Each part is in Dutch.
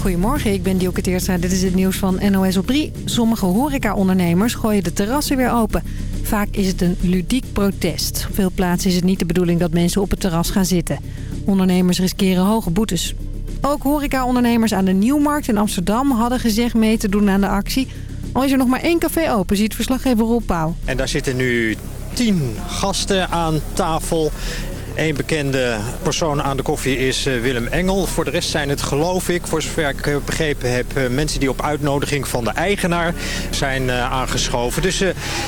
Goedemorgen, ik ben Dielke Teerstra. Dit is het nieuws van NOS op 3. Sommige horecaondernemers gooien de terrassen weer open. Vaak is het een ludiek protest. Op veel plaatsen is het niet de bedoeling dat mensen op het terras gaan zitten. Ondernemers riskeren hoge boetes. Ook horecaondernemers aan de Nieuwmarkt in Amsterdam hadden gezegd mee te doen aan de actie. Al is er nog maar één café open, ziet verslaggever Roel Pauw. En daar zitten nu tien gasten aan tafel. Eén bekende persoon aan de koffie is eh, Willem Engel. Voor de rest zijn het, geloof ik, voor zover ik eh, begrepen heb... eh, mensen die op uitnodiging van de eigenaar zijn aangeschoven. Dus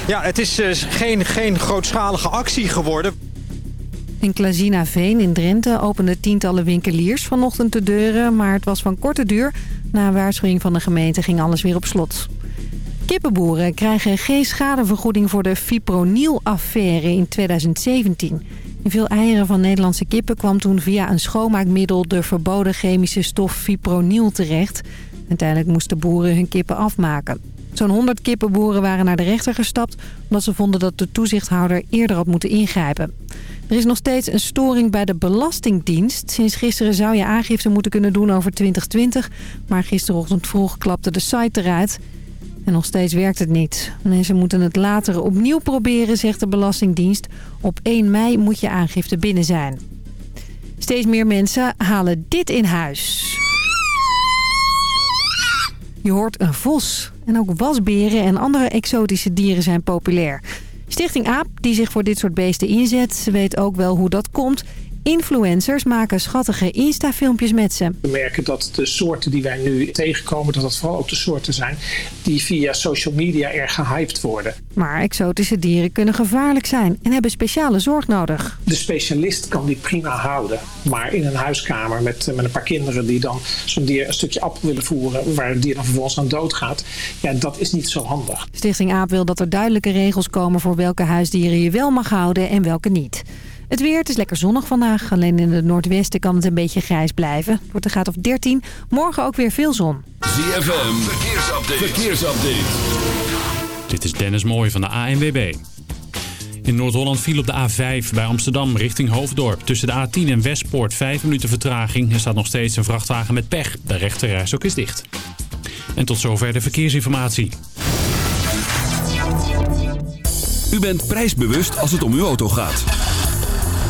ja, het is geen, geen grootschalige actie geworden. In Klazina Veen in Drenthe openden tientallen winkeliers vanochtend de deuren... maar het was van korte duur. Na een waarschuwing van de gemeente ging alles weer op slot. Kippenboeren krijgen geen schadevergoeding voor de fipronil-affaire in 2017. In veel eieren van Nederlandse kippen kwam toen via een schoonmaakmiddel... de verboden chemische stof fipronil terecht. Uiteindelijk moesten boeren hun kippen afmaken. Zo'n 100 kippenboeren waren naar de rechter gestapt... omdat ze vonden dat de toezichthouder eerder had moeten ingrijpen. Er is nog steeds een storing bij de Belastingdienst. Sinds gisteren zou je aangifte moeten kunnen doen over 2020... maar gisterochtend vroeg klapte de site eruit... En nog steeds werkt het niet. Mensen moeten het later opnieuw proberen, zegt de Belastingdienst. Op 1 mei moet je aangifte binnen zijn. Steeds meer mensen halen dit in huis. Je hoort een vos. En ook wasberen en andere exotische dieren zijn populair. Stichting AAP, die zich voor dit soort beesten inzet, weet ook wel hoe dat komt. Influencers maken schattige Insta-filmpjes met ze. We merken dat de soorten die wij nu tegenkomen, dat dat vooral ook de soorten zijn die via social media erg gehyped worden. Maar exotische dieren kunnen gevaarlijk zijn en hebben speciale zorg nodig. De specialist kan die prima houden, maar in een huiskamer met, met een paar kinderen die dan zo'n dier een stukje appel willen voeren, waar het dier dan vervolgens aan doodgaat, ja, dat is niet zo handig. Stichting AAP wil dat er duidelijke regels komen voor welke huisdieren je wel mag houden en welke niet. Het weer, het is lekker zonnig vandaag. Alleen in het noordwesten kan het een beetje grijs blijven. Het wordt een graad of 13. Morgen ook weer veel zon. ZFM, verkeersupdate. verkeersupdate. Dit is Dennis Mooij van de ANWB. In Noord-Holland viel op de A5 bij Amsterdam richting Hoofddorp. Tussen de A10 en Westpoort 5 minuten vertraging. Er staat nog steeds een vrachtwagen met pech. De rechterreis ook is dicht. En tot zover de verkeersinformatie. U bent prijsbewust als het om uw auto gaat.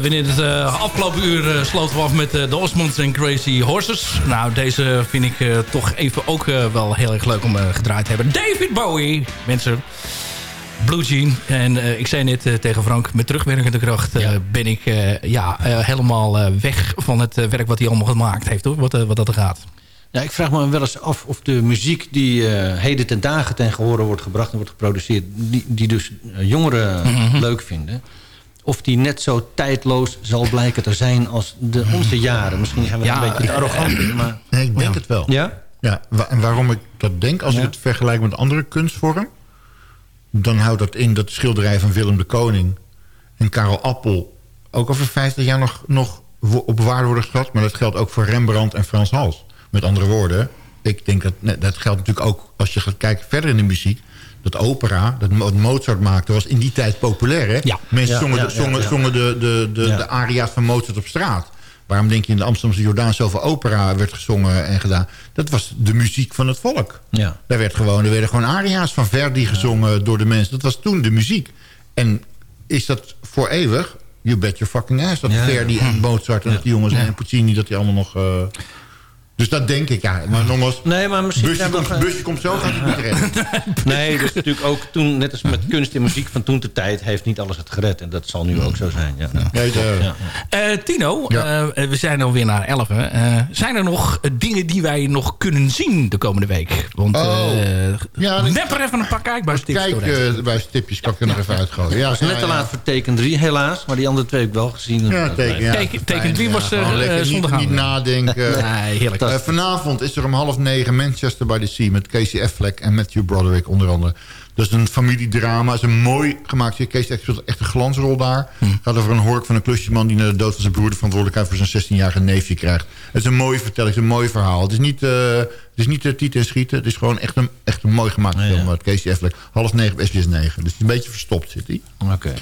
We in het eh, afgelopen uur eh, sloten we af met eh, de Osmonds en Crazy Horses. Nou, deze vind ik toch even ook wel heel erg leuk om gedraaid te hebben. David Bowie, mensen. Blue Jean. En ik zei net tegen Frank, met terugwerkende kracht ben ik ja, helemaal weg van het werk wat hij allemaal gemaakt heeft, hoor, wat, wat dat er gaat. Ja, ik vraag me wel eens af of de muziek die heden ten dagen ten gehore wordt gebracht en wordt geproduceerd, die, die dus jongeren Mhm. leuk vinden, of die net zo tijdloos zal blijken te zijn als de, onze jaren. Misschien gaan we Ja, een beetje te arrogant in, maar... Nee, ik denk het wel. Ja? Ja, en waarom ik dat denk, als ik het vergelijk met andere kunstvorm... dan houdt dat in dat de schilderij van Willem de Koning... en Karel Appel ook over 50 jaar nog, nog op waarde worden geschat. Maar dat geldt ook voor Rembrandt en Frans Hals. Met andere woorden, ik denk dat... nee, dat geldt natuurlijk ook als je gaat kijken verder in de muziek... dat opera, dat Mo- Mozart maakte, was in die tijd populair. Hè? Mensen zongen, ja, de, zongen, zongen de, de, de, aria's van Mozart op straat. Waarom denk je in de Amsterdamse Jordaan zoveel opera werd gezongen en gedaan? Dat was de muziek van het volk. Ja. Daar, werd gewoon, er werden gewoon aria's van Verdi gezongen door de mensen. Dat was toen de muziek. En is dat voor eeuwig? You bet your fucking ass. Dat. Verdi en Mozart en dat die jongens en Puccini... dat die allemaal nog... eh, dus dat denk ik, ja. Maar nogmaals, Nee, maar misschien busje, komt, nog, busje komt zo, gaat het niet redden. Nee, dus natuurlijk ook toen, net als met kunst en muziek van toen de tijd... heeft niet alles het gered. En dat zal nu ook zo zijn. Ja. Nee, de- Ja. Eh, Tino, eh, we zijn alweer naar 11. hè. Eh, zijn er nog dingen die wij nog kunnen zien de komende week? Want Oh. eh Ja, er even een paar kijkbuistips Kijk, bij stipjes kan ik er nog even uitgooien. Ja, net ja, te ja. laat voor teken 3, helaas. Maar die andere twee heb ik wel gezien. Ja, teken, ja. Teken- teken drie was, gewoon eh, lekker eh, niet, niet nadenken. Nee, heerlijk. Eh, vanavond is er om half negen Manchester by the Sea... met Casey Affleck en Matthew Broderick onder andere. Dat is een familiedrama. Het is een mooi gemaakt. serie. Casey Affleck speelt echt een glansrol daar. Hm. Het gaat over een hork van een klusjesman... die na de dood van zijn broer de verantwoordelijkheid... voor zijn 16-jarige neefje krijgt. Het is een mooie vertelling. Het is een mooi verhaal. Het is niet, eh het is niet uh, tieten en schieten. Het is gewoon echt een, echt een mooi gemaakte film. Met Casey Affleck. Half negen op SBS 9. Dus een beetje verstopt zit hij. Oké.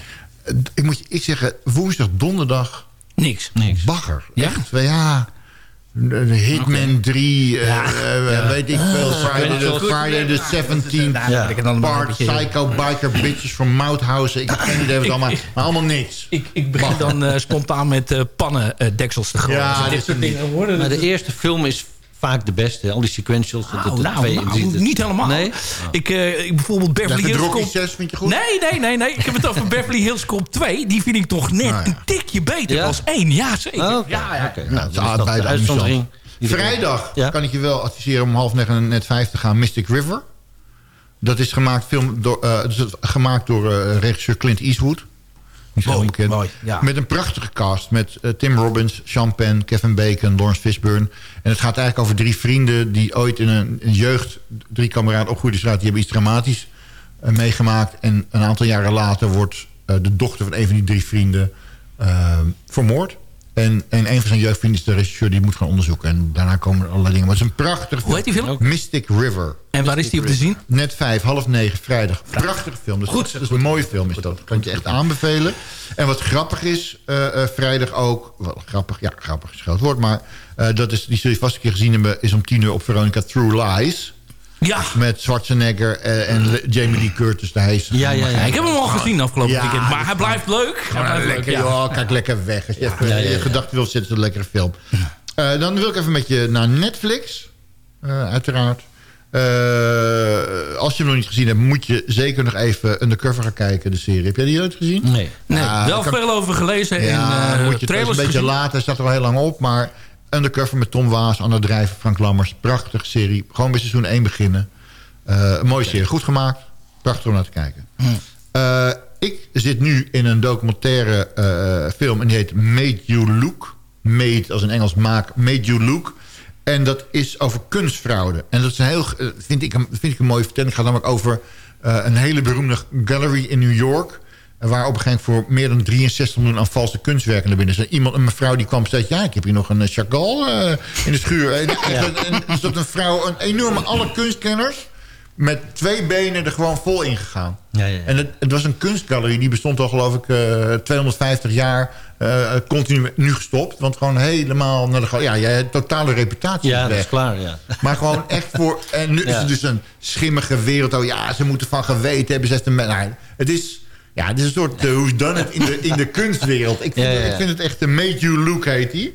Eh, Ik moet je ik zeggen, woensdag, donderdag... Niks. Niks. Bagger. Ja? Echt, ja... Hitman 3, eh, eh, weet ik veel, Friday, the, Friday the 17th, Ja. Ik heb dan een Part, Psycho Biker Bitches from Mouthhausen. Ik heb geen idee wat allemaal, maar allemaal niks. Ik, ik begin dan eh, spontaan met eh pannendeksels te gooien. Ja, dit soort dingen worden. Maar de eerste film is vaak de beste. Al die sequentials. dat- Nou, dat- nou, twee- nou, die- dat- niet helemaal. Nee? Ik, eh, ik bijvoorbeeld Beverly Hills Cop... 6 vind je goed? Nee, nee, nee, nee. Ik heb het over Beverly Hills Cop 2. Die vind ik toch net Nou ja. een tikje beter Ja? als 1. Ja, zeker. Oh, oké. Ja, ja. Oké. Nou, Nou, is dan is dat beide de uitzondering. Vrijdag Ja? kan ik je wel adviseren om half negen en net vijf te gaan. Mystic River. Dat is gemaakt, film door, eh, dus gemaakt door eh, regisseur Clint Eastwood. Niet zo Mooi, onbekend. mooi, ja. Met een prachtige cast. Met eh, Tim Robbins, Sean Penn, Kevin Bacon, Lawrence Fishburne. En het gaat eigenlijk over drie vrienden... die ooit in een, jeugd, drie kameraden opgroeiden straat... die hebben iets dramatisch eh, meegemaakt. En een aantal jaren later wordt eh, de dochter van een van die drie vrienden... vermoord. En, en een van zijn jeugdvrienden is de regisseur die moet gaan onderzoeken. En daarna komen er allerlei dingen. Maar het is een prachtige Hoe heet die film? Mystic River. En waar is die op te zien? Net vijf, half negen, vrijdag. Prachtige film. Dus Goed. Dat is een mooie film is dat. Kan ik je echt aanbevelen. En wat grappig is, eh, eh, vrijdag ook... Wel, grappig, ja, grappig is een groot woord. Maar eh, dat is, die zul je vast een keer gezien hebben... is om tien uur op Veronica True Lies. Ja. Met Schwarzenegger eh, en Jamie Lee Curtis. De hees. Ja, ja, ja. Ik heb hem al gezien afgelopen Ja, weekend. Maar hij is blijft leuk. Hij blijft leuk, lekker, ja. joh, kijk lekker weg. Als je even ja. gedachten wil zitten, is het een lekkere film. Eh, dan wil ik even met je naar Netflix. eh, uiteraard. Als je hem nog niet gezien hebt, moet je zeker nog even Undercover gaan kijken, de serie. Heb jij die ooit gezien? Nee. Nee, Ja, wel veel over gelezen Ja, en moet je het is trailers een beetje later. Hij staat er al heel lang op, maar Undercover met Tom Waas, Anna Drijven, Frank Lammers. Prachtige serie. Gewoon bij seizoen 1 beginnen. Een mooie serie. Goed gemaakt. Prachtig om naar te kijken. Eh, ik zit nu in een documentaire eh, film en die heet Made You Look. Made als in Engels maak. Made You Look. En dat is over kunstfraude. En dat is een heel, vind, ik een, vind ik een mooie vertelling. Het gaat namelijk over een hele beroemde gallery in New York. Eh, Waar op een gegeven moment voor meer dan 63 miljoen aan valse kunstwerken naar binnen zijn. Iemand, een mevrouw die kwam en zei... ja, ik heb hier nog een eh, Chagall eh, in de schuur. En, en, en er zat een vrouw, een enorme, alle kunstkenners... met twee benen er gewoon vol in gegaan. Ja, ja. En het, het was een kunstgalerie, die bestond al geloof ik eh, 250 jaar. eh, continu nu gestopt. Want gewoon helemaal naar de... Ja, totale reputatie Ja, is dat weg. is klaar, ja. Maar gewoon echt voor... En nu is het dus een schimmige wereld. Oh ja, ze moeten van geweten hebben. Ze heeft een, nou, het is... Ja, het is een soort uh, who's done it in de, in de kunstwereld. Ik vind, Ja, ja, ja. Het, ik vind het echt een Make You Look heet die.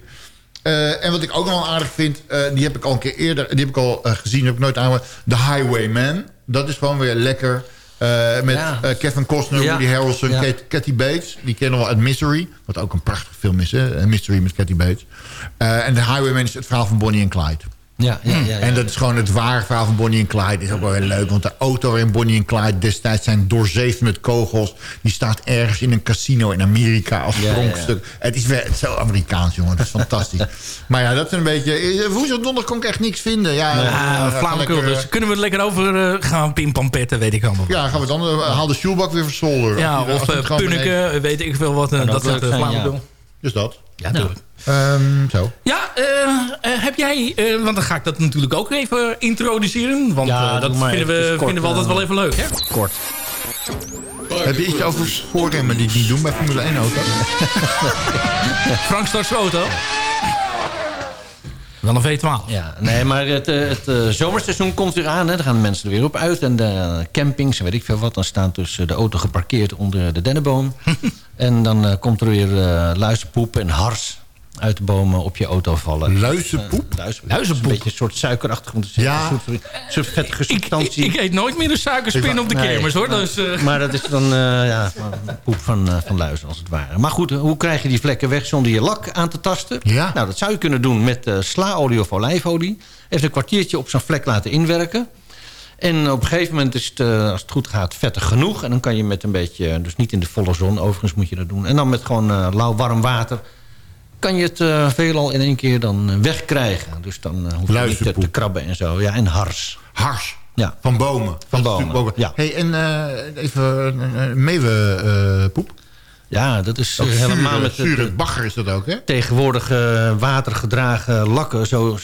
Eh, en wat ik ook nog wel aardig vind, eh, die heb ik al een keer eerder, die heb ik al eh, gezien, heb ik nooit aan. The Highwayman. Dat is gewoon weer lekker. Eh, met Ja. eh, Kevin Costner, Ja. Woody Harrelson, Ja. Kate- Kathy Bates. Die kennen we al uit Misery. Wat ook een prachtig film is, hè? Eh, Mystery met Kathy Bates. Eh, en The Highwayman is het verhaal van Bonnie en Clyde. Ja, ja, ja, ja. En dat is gewoon het ware verhaal van Bonnie en Clyde. is ook wel heel leuk. Want de auto waarin Bonnie en Clyde destijds zijn doorzeefd met kogels... die staat ergens in een casino in Amerika als Ja, ja, pronkstuk. Het is wel het is zo Amerikaans, jongen. Dat is fantastisch. maar ja, dat is een beetje... eh, Woensdag donderdag kon ik echt niks vinden. Ja, Ja, eh, dus. Kunnen we het lekker over eh, gaan pimpampetten, weet ik allemaal. Ja, gaan we dan... eh, haal de Sjoelbak weer voor zolder. Ja, of uh, Punneke, weet ik veel wat. eh, dat soort uh, ja. Dus dat. Ja, tuurlijk. Ehm, zo. Ja, eh, eh, heb jij... eh, want dan ga ik dat natuurlijk ook even introduceren. Want Ja, eh, dat doe vinden we, kort, vinden we altijd wel even leuk, hè? Kort. Heb je iets over spoorremmen die niet doen bij Formule 1 auto? Frank start zijn auto. Wel een V12. Ja, nee, maar het, eh, het eh, zomerseizoen komt weer aan. Hè. Dan gaan de mensen er weer op uit. En de campings en weet ik veel wat. Dan staat dus eh, de auto geparkeerd onder de dennenboom. en dan komt er weer luizenpoep en hars uit de bomen op je auto vallen. Luizenpoep? Uh, luizenpoep. Een beetje een soort suikerachtig. Ja. Een soort, soort vettige Ik, ik, substantie. ik eet nooit meer een suikerspin op de Nee. kermis, hoor. Dus, eh, Maar dat is dan eh, ja, poep van, eh, van luizen, als het ware. Maar goed, hoe krijg je die vlekken weg zonder je lak aan te tasten? Ja. Nou, dat zou je kunnen doen met eh slaolie of olijfolie. Even een kwartiertje op zo'n vlek laten inwerken. En op een gegeven moment is het, eh, als het goed gaat, vettig genoeg. En dan kan je met een beetje, dus niet in de volle zon, overigens moet je dat doen. En dan met gewoon eh, lauw warm water kan je het eh, veelal in één keer dan eh, wegkrijgen. Dus dan eh, hoef je niet te, krabben en zo. Ja, en hars. Hars. Ja. Van bomen. Van bomen, ja. Hey, en even uh, meeuwenpoep. Ja, dat is helemaal zure, met zure bagger is dat ook, hè? tegenwoordig watergedragen lakken... Zo,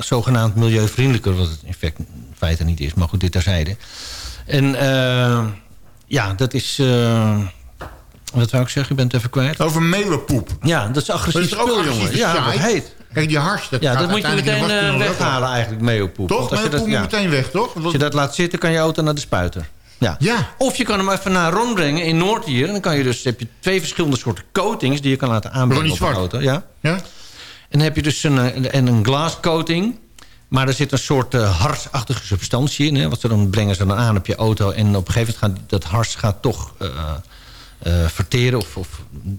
zogenaamd milieuvriendelijker, wat het in feite, in feite niet is. Maar goed, dit terzijde. En ja, dat is... eh, wat wou ik zeggen? Je bent even kwijt. Over meeuwenpoep. Ja, dat is Dat agressief is er ook spul, jongen. Ja, dat heet. Kijk, die hars, dat Ja, dat moet je meteen eh, weghalen eigenlijk, meeuwpoep. Toch? Je dat, moet ja. meteen weg, toch? Als je dat laat zitten, kan je auto naar de spuiter. Ja. Ja. Of je kan hem even naar Ron brengen in Noord hier. En dan kan je dus, heb je twee verschillende soorten coatings... die je kan laten aanbrengen op een Zwart. auto. Ja. Ja? En dan heb je dus een, eh, een, een glascoating. Maar er zit een soort uh, harsachtige substantie in. Hè, wat ze dan brengen ze dan aan op je auto. En op een gegeven moment gaat dat hars gaat toch uh, uh, verteren. Of, of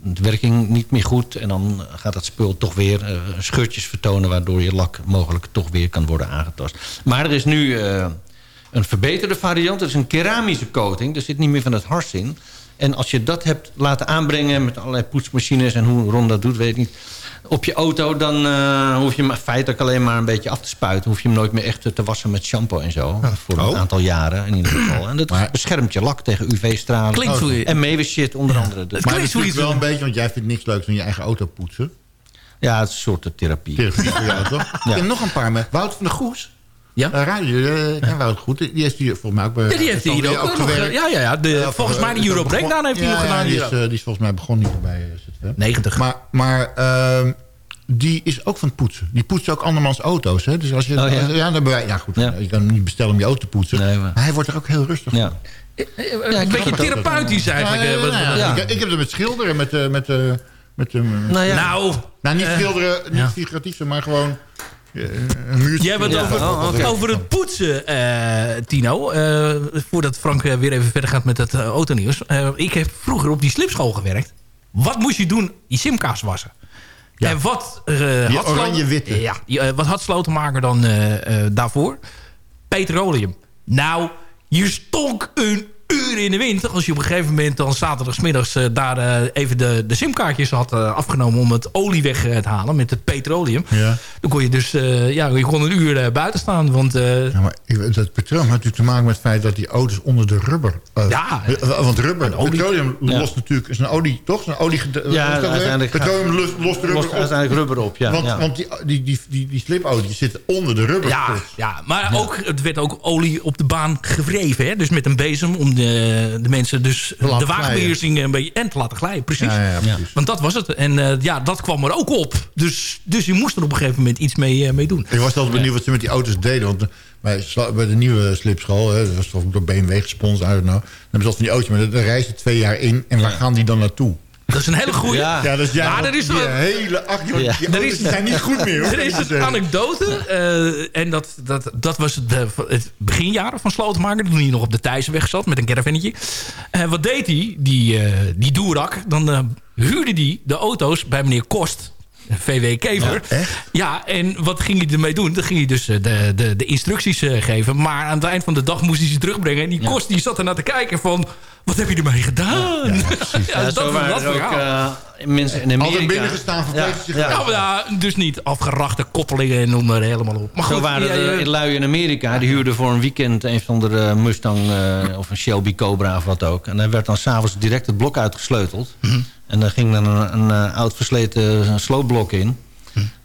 de werking niet meer goed. En dan gaat dat spul toch weer uh, scheurtjes vertonen. Waardoor je lak mogelijk toch weer kan worden aangetast. Maar er is nu uh, een verbeterde variant. Dat is een keramische coating. Er zit niet meer van het hars in. En als je dat hebt laten aanbrengen met allerlei poetsmachines... en hoe Ron dat doet, weet ik niet op je auto, dan uh, hoef je hem feitelijk alleen maar een beetje af te spuiten. hoef je hem nooit meer echt te wassen met shampoo en zo. Ja. Voor een oh. aantal jaren in ieder geval. En dat maar, beschermt je lak tegen UV-stralen. Klinkt oh, en meeuwenshit onder andere. Dus. Maar het klinkt wel een beetje, want jij vindt niks leuks dan je eigen auto poetsen. Ja, het is een soort therapie. Therapie voor jou, toch? ja. En nog een paar met Wout van der Goes. Ja? Uh, Radio, uh, ken Wout goed. Die heeft hier volgens mij ook bij... Ja, die heeft hier ook, ook gewerkt. Ja, ja, ja. De, ja, volgens mij de Euro Breakdown heeft hij nog gedaan. Die is, uh, die is volgens mij begonnen hier bij ZFM. 90. Maar, maar uh, die is ook van het poetsen. Die poetst ook andermans auto's. Hè? Dus als je, oh, ja? ja, dan bij, ja, goed, ja. je kan hem niet bestellen om je auto te poetsen. Nee, maar... maar hij wordt er ook heel rustig ja. Ja, een beetje therapeutisch eigenlijk. Ja, ja, ja, ik, ik, heb het met schilderen, met... Uh, met uh, met, nou, ja. nou, nou, niet schilderen, niet figuratief, maar gewoon... Uh, Jij bent over, oh, okay. over het poetsen, uh, Tino. Uh, voordat Frank weer even verder gaat met het autonieuws. ik heb vroeger op die slipschool gewerkt. Wat moest je doen? Die simkaas wassen. Ja. En wat, had oranje-witte. Ja, wat had Slotenmaker dan daarvoor? Petroleum. Nou, je stonk een uren in de wind. Als je op een gegeven moment dan zaterdagsmiddags uh, daar uh, even de, de simkaartjes had uh, afgenomen om het olie weg te halen met het petroleum. Ja. Dan kon je dus ja, je kon een uur buiten staan. Want, ja, maar dat petroleum had natuurlijk te maken met het feit dat die auto's onder de rubber... ja. Want rubber, petroleum ja. lost natuurlijk, is een olie, toch? Een olie, ja, uiteindelijk petroleum lost, lost rubber lost op. uiteindelijk rubber op, ja. Want, ja. want die, die, die, die, die slipolie zit onder de rubber. Ja, ja maar Ook, het werd ook olie op de baan gewreven. Hè? Dus met een bezem om de, de mensen dus laten de wagenbeheersing een beetje... En te laten glijden, precies. Ja, ja, precies. Want dat was het. En eh, ja, dat kwam er ook op. Dus, dus je moest er op een gegeven moment iets mee, eh, mee doen. Ik was altijd benieuwd wat ze met die auto's deden. Want bij, bij de nieuwe slipschool, hè, dat was toch door BMW gesponsord, know. Dan hebben ze altijd van die auto's, maar daar reizen ze twee jaar in. En waar gaan die dan naartoe? Dat is een hele goede. Ja, dus ja, Maar want er is die wel- hele ach, joh, Ja. die Er is- zijn niet goed meer. hoor. Er is een anekdote. eh, en dat, dat, dat was het, eh, het beginjaren van Slotenmaker. Toen hij nog op de Thijssenweg zat met een caravannetje. Eh, wat deed hij? Die, eh die doerak. Dan huurde hij de auto's bij meneer Kost. VW Kever. Ja, en wat ging hij ermee doen? Dan ging hij dus de, de, de instructies eh, geven. Maar aan het eind van de dag moest hij ze terugbrengen. En die Kost die zat ernaar te kijken van... Wat heb je ermee gedaan? Ja, Ja, dat, zo waren dat er ook verhaal. eh, mensen in Amerika. Altijd binnengestaan, zich ja, Ja, maar ja, dus niet afgerachte koppelingen en noem maar helemaal op. Maar Zo waren ja, er lui in Amerika. Die huurden voor een weekend een van de eh, Mustang eh, of een Shelby Cobra of wat ook. En dan werd dan s'avonds direct het blok uitgesleuteld. Mhm. En dan ging dan een, een eh, oud versleten sloopblok in.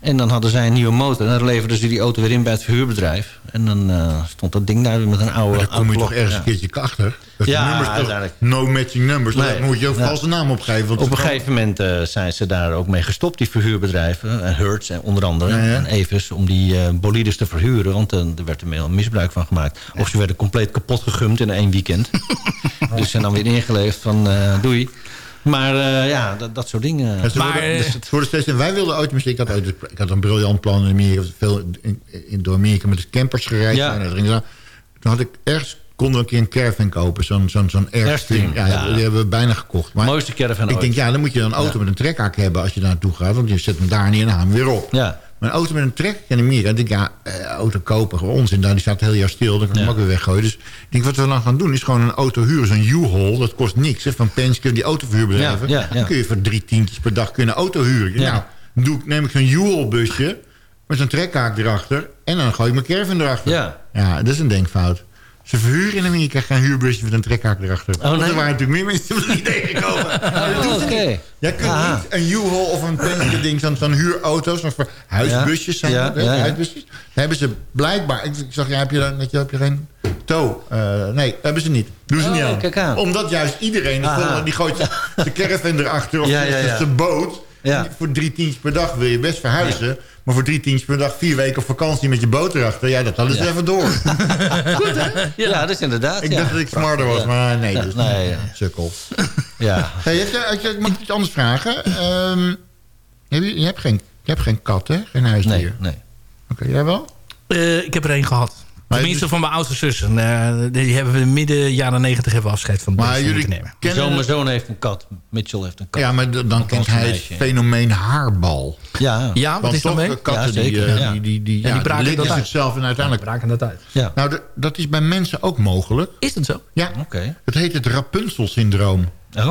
En dan hadden zij een nieuwe motor. En dan leverden ze die auto weer in bij het verhuurbedrijf. En dan eh, stond dat ding daar weer met een oude Maar dan kom je toch ergens Ja. een keertje achter. Dat Ja, de uiteindelijk. no matching numbers. Nee. Moet je ook Ja. valse naam opgeven. Want Op een kan- gegeven moment eh, zijn ze daar ook mee gestopt, die verhuurbedrijven. En Hertz en onder andere. Ja, ja. En Evis, om die eh bolides te verhuren. Want eh, er werd er misbruik van gemaakt. Of ze werden compleet kapot gegumd in één weekend. dus ze zijn dan weer ingeleefd van eh, doei. Maar eh, ja, dat, dat soort dingen. Ja, ze Maar, worden, eh, steeds, en wij wilden ooit, misschien, ik had, ik had een briljant plan in Amerika, veel in, in, door Amerika met de campers gereisd. Ja. En dat ging zo. Toen had ik ergens, konden we een keer een caravan kopen, zo'n zo'n zo'n Airstream. Ja, ja. Die hebben we bijna gekocht. Maar Mooiste caravan ik ooit. denk, ja, dan moet je een auto met een trekhaak hebben als je daar naartoe gaat. Want je zet hem daar neer en haal hem weer op. Ja. Maar een auto met een trek in Amerika, ik denk ja, eh, auto kopen, gewoon onzin. Daar die staat heel jaar stil, dan kan ik hem ook weer weggooien. Dus ik denk, wat we dan gaan doen, is gewoon een auto huren. Zo'n U-Haul, dat kost niks. Hè, van Penske, die autoverhuurbedrijven. Ja. Dan kun je voor drie tientjes per dag kunnen auto huren. Ja. Nou, doe, ik- neem ik zo'n U-Haul busje met zo'n trekhaak erachter. En dan gooi ik mijn caravan erachter. Ja. ja, dat is een denkfout. Ze verhuren in Amerika geen huurbusje met een trekhaak erachter. Oh, Want er waren natuurlijk meer mensen die niet tegenkomen. Dat ze Oké. Jij kunt Aha. niet een U-Haul of een Penske ding, zo'n zo'n huurauto, zo'n ver- huisbusjes zijn Ja, dat, hè? ja, ja. Huisbusjes. Daar hebben ze blijkbaar, ik, ik zag, ja, heb je, daar- weet je, heb je geen tow? Eh, nee, hebben ze niet. Doen ze Oh, niet aan. kijk aan. Omdat juist iedereen, die gooit de caravan erachter of ja. zijn boot. Voor drie tientjes per dag wil je best verhuizen. Maar voor drie tientjes per dag, vier weken op vakantie met je boot erachter. Ja, dat hadden ze even door. Ja. dat is inderdaad. Ik ja. dacht dat ik smarter was, Ja. maar nee, dus nee. Sukkel. Ja. Hey, heb je, heb je- mag ik iets anders vragen? Ehm, heb je, je, hebt geen, je hebt geen kat, hè? Geen huisdier? Nee, nee. Oké, jij wel? Eh, ik heb er één gehad. Maar Tenminste dus- van mijn oudste zus. En, eh, die hebben we midden jaren negentig hebben we afscheid van Maar jullie moeten nemen. kennen... Zo, mijn zoon heeft een kat. Mitchell heeft een kat. Ja, maar dan kent hij het meisje. fenomeen haarbal. Ja. Ja, wat Want is dat toch, mee? katten Ja, die, zeker, eh, ja. die, die, die, Ja, die ja, braken likken dat uit. zichzelf en uiteindelijk... Braken dat uit. Ja. Nou, dat is bij mensen ook mogelijk. Is dat zo? Ja, Oké. het heet het Rapunzel-syndroom. Oh?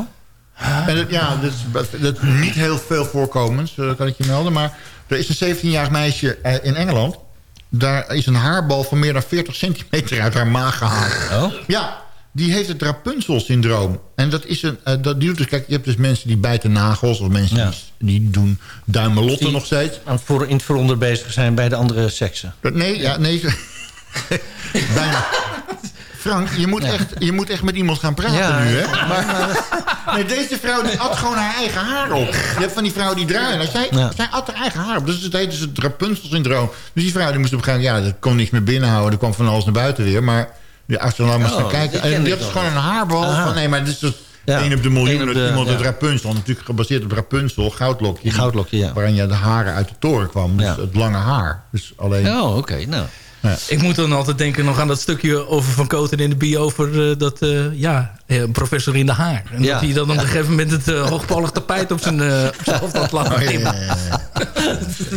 En het, ja, dat is, dat is niet heel veel voorkomens, eh, kan ik je melden. Maar er is een 17-jarig meisje in Engeland. Daar is een haarbal van meer dan 40 centimeter uit haar maag gehaald. Oh? Ja, die heeft het Rapunzel-syndroom. En dat is een... eh, dat duurt dus, kijk, je hebt dus mensen die bijten nagels... of mensen Ja. die, die doen duimelotten Die- nog steeds. Aan het voor, in het vooronder bezig zijn bij de andere seksen. Nee, ja, nee. Bijna. Frank, je moet, echt, je moet echt met iemand gaan praten Ja. nu, hè? Maar, nee, deze vrouw die at gewoon haar eigen haar op. Je hebt van die vrouw die draaien. Zij, Ja. zij at haar eigen haar op. Dus het heet dus het Rapunzel-syndroom. Dus die vrouw die moest op een gegeven moment... Ja, dat kon niks meer binnenhouden. Er kwam van alles naar buiten weer. Maar de dan moest Oh, gaan kijken. En die had dus gewoon een haarbal. Aha. Van, nee, maar dit is dus... Ja. Eén op de miljoen dat iemand het ja. Rapunzel. Natuurlijk gebaseerd op Rapunzel, goudlokje. Die goudlokje, ja. Waarin je de haren uit de toren kwam. Dus Ja. het lange haar. Dus alleen... Oh, oké. Nou. Ik moet dan altijd denken nog aan dat stukje over Van Koten in de bio... over eh, dat, eh, ja, professor in de haar. En Ja. dat hij dan op een gegeven moment het hoogpolig tapijt op zijn, op zijn hoofd had laten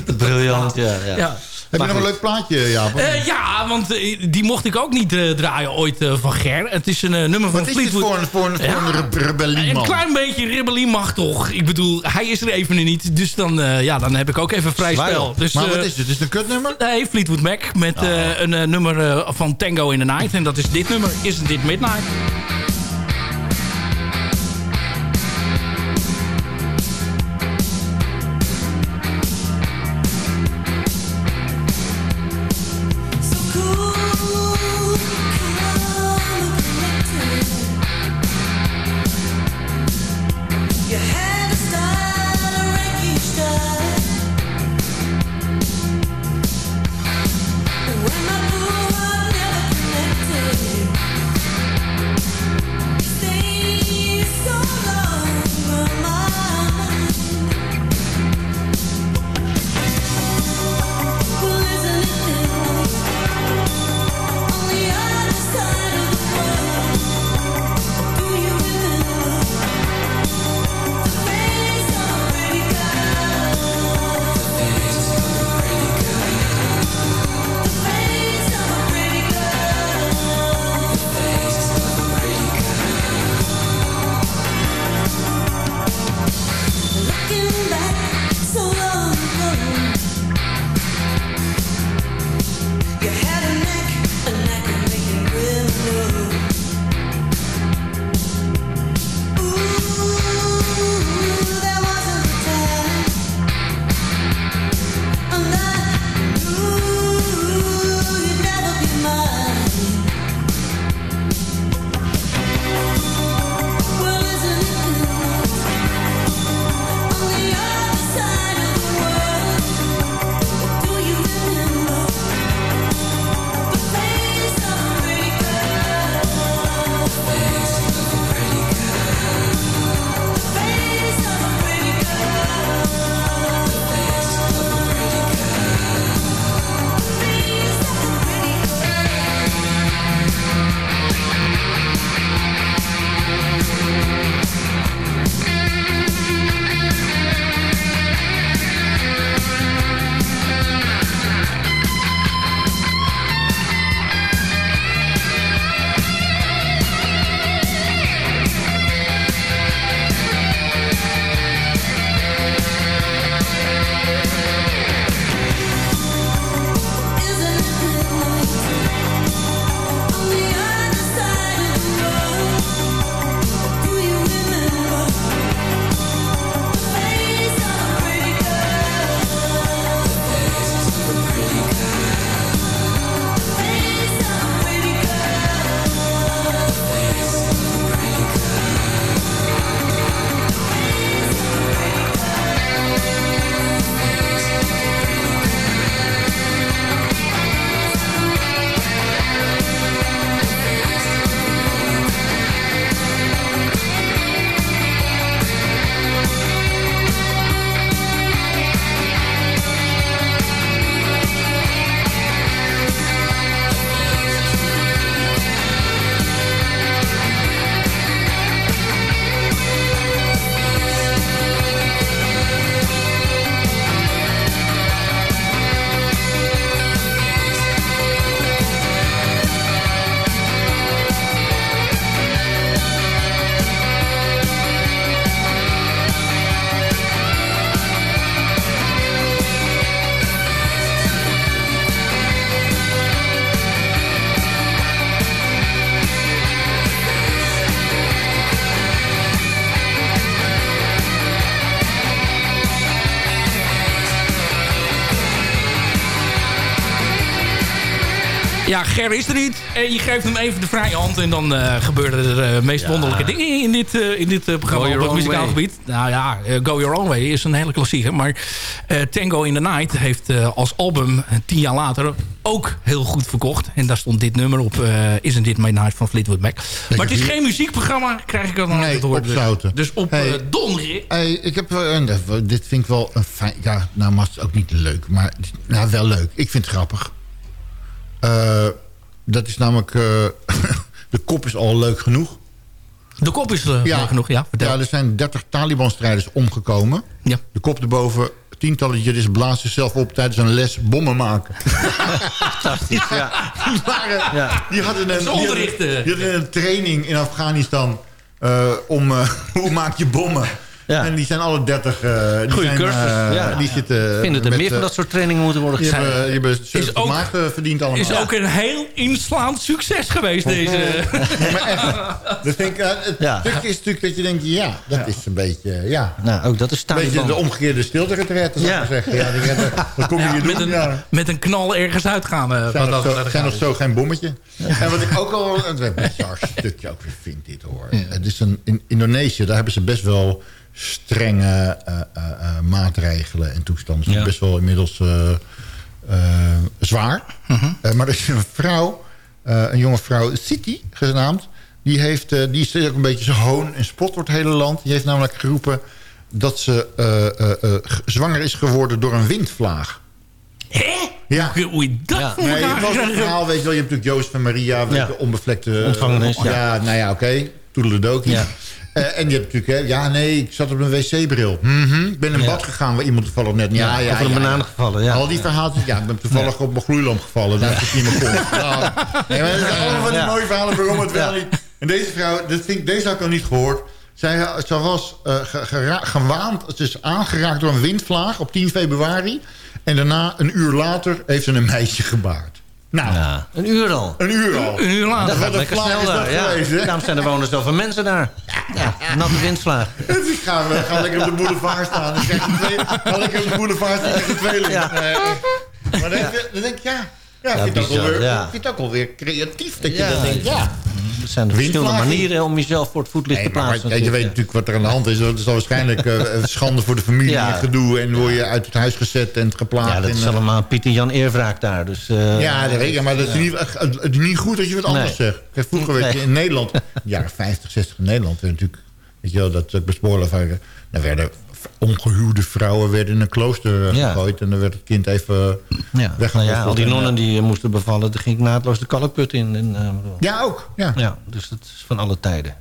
Oh. Briljant, ja. ja. Heb je nog een leuk plaatje, Jaap? Eh, ja, want eh, die mocht ik ook niet eh, draaien ooit van Ger. Het is een nummer van Wat is dit Fleetwood. voor een, voor een, voor een? Een klein beetje rebellie mag toch. Ik bedoel, hij is er even niet. Dus dan, ja, dan heb ik ook even vrij spel. Dus, maar wat is het? Is het een kutnummer? Nee, Fleetwood Mac met eh, een nummer van Tango in the Night. En dat is dit nummer. Isn't It Midnight? Je geeft hem even de vrije hand. En dan eh, gebeuren er uh, meest wonderlijke dingen in dit, uh, in dit programma op het muzikaal gebied. Nou ja, eh, Go Your Own Way is een hele klassieker. Maar eh, Tango in the Night heeft eh, als album eh, tien jaar later ook heel goed verkocht. En daar stond dit nummer op. eh Isn't It My Night van Fleetwood Mac. maar het is geen muziekprogramma, krijg ik dan Nee, te horen. Dus op Hey. eh, donderdag. Hey, ik heb, dit vind ik wel een fijn... Ja, nou, maar het is ook niet leuk, maar nou, wel leuk. Ik vind het grappig. Eh, dat is namelijk... eh, de kop is al leuk genoeg. De kop is leuk genoeg, ja. Vertel. Ja, er zijn 30 Taliban-strijders omgekomen. Ja. De kop erboven. Tientallen jihadisten blazen zichzelf op tijdens een les bommen maken. Fantastisch, ja. Die, waren, Ja. die hadden een, is die onderricht, hadden, die hadden een training in Afghanistan... eh, om eh, hoe maak je bommen. Ja. En die zijn alle 30... eh die Goeie zijn, cursus, eh, ja. Die zitten... Ik vind dat er met, meer van eh, dat soort trainingen moeten worden Die gezet. hebben, die hebben 70 ook- maart eh, verdiend allemaal. Is ook een heel inslaand succes geweest, deze. Maar echt. Dus denk, ik, eh, het Ja. is natuurlijk dat je denkt... Ja, dat is een beetje... Ja, Nou, ook dat is een beetje de omgekeerde stilte-retretten, zou ik zeggen. Ja, wat kom je Ja, hier met, doen? een, Ja. met een knal ergens uitgaan. eh, Zijn nog dat- zo, zijn nog zo geen bommetje. En wat ik ook al een bizar stukje ook weer vind dit hoor. Het is een, in Indonesië, daar hebben ze best wel strenge eh, eh, eh, maatregelen en toestanden. Is Ja. best wel inmiddels eh, eh, zwaar. Eh, maar er is een vrouw, eh, een jonge vrouw, Siti genaamd. Die, heeft, die is ook een beetje zo hoon en spot door het hele land. Die heeft namelijk geroepen dat ze eh, eh, eh, zwanger is geworden door een windvlaag. Hè? Ja. Hoe hoe je dat Ja. voor Nee, elkaar het was een verhaal, weet je wel. Je hebt natuurlijk Joost en Maria, weet Ja. je, onbevlekte... Ontvangenis, ja. ja. nou ja, oké. Toedeledokie. Ja. Eh, en je hebt natuurlijk, hè, ja, nee, ik zat op een wc-bril. Mhm. Ik ben in Ja. bad gegaan waar iemand toevallig net... Ja, ja, over een ja, banaan ja. gevallen, ja. Al die verhaaltjes, ja, ik ben toevallig op mijn gloeilamp gevallen. Daar zit hij in mijn kont. Ja. Nee, maar dat zijn allemaal van die Ja. mooie verhalen waarom het wel Ja. niet... En deze vrouw, dat vind deze had ik nog niet gehoord. Zij, ze was eh, gera- gewaand, ze is aangeraakt door een windvlaag op 10 februari. En daarna, een uur later, heeft ze een meisje gebaard. Nou, Ja, een uur al. een uur al. Een uur later. Dat Wat gaat een lekker snel is dat daar. Ja. geweest, hè? Daarom zijn er wonen zoveel mensen daar. Ja, natte windvlaag. Dus ik ga, we gaan lekker op de boulevard staan. Krijg twee, ga lekker op de boulevard staan. Dan krijg je tweeling. Ja. Echt. maar dan, denk ik- dan denk ik, ja... Ja, ik Ja, vind, het ook bizar, alweer, ja. ik vind het ook alweer creatief dat je Ja. dan denkt, ja. Zijn er verschillende manieren om jezelf voor het voetlicht Nee, te plaatsen. je weet natuurlijk wat er aan de hand is. Dat is waarschijnlijk eh, schande voor de familie en gedoe. En word je uit het huis gezet en geplaatst. Ja, dat en, is eh, allemaal Piet en Jan eerwraak daar. Dus, eh, Ja, dat weet ik. Maar dat is niet, het is niet goed dat je wat anders Nee. zegt. Vroeger werd je in Nederland, jaren 50, 60 in Nederland, natuurlijk, weet je wel, dat ik bespoorlijk van, dan werden ongehuwde vrouwen werden in een klooster eh, Ja. gegooid en dan werd het kind even ja. weggemoffeld. Nou ja, al die En, nonnen eh, die eh, moesten bevallen, daar ging ik naadloos de kalkput in. Eh. Ja, ook. Ja. ja, dus dat is van alle tijden.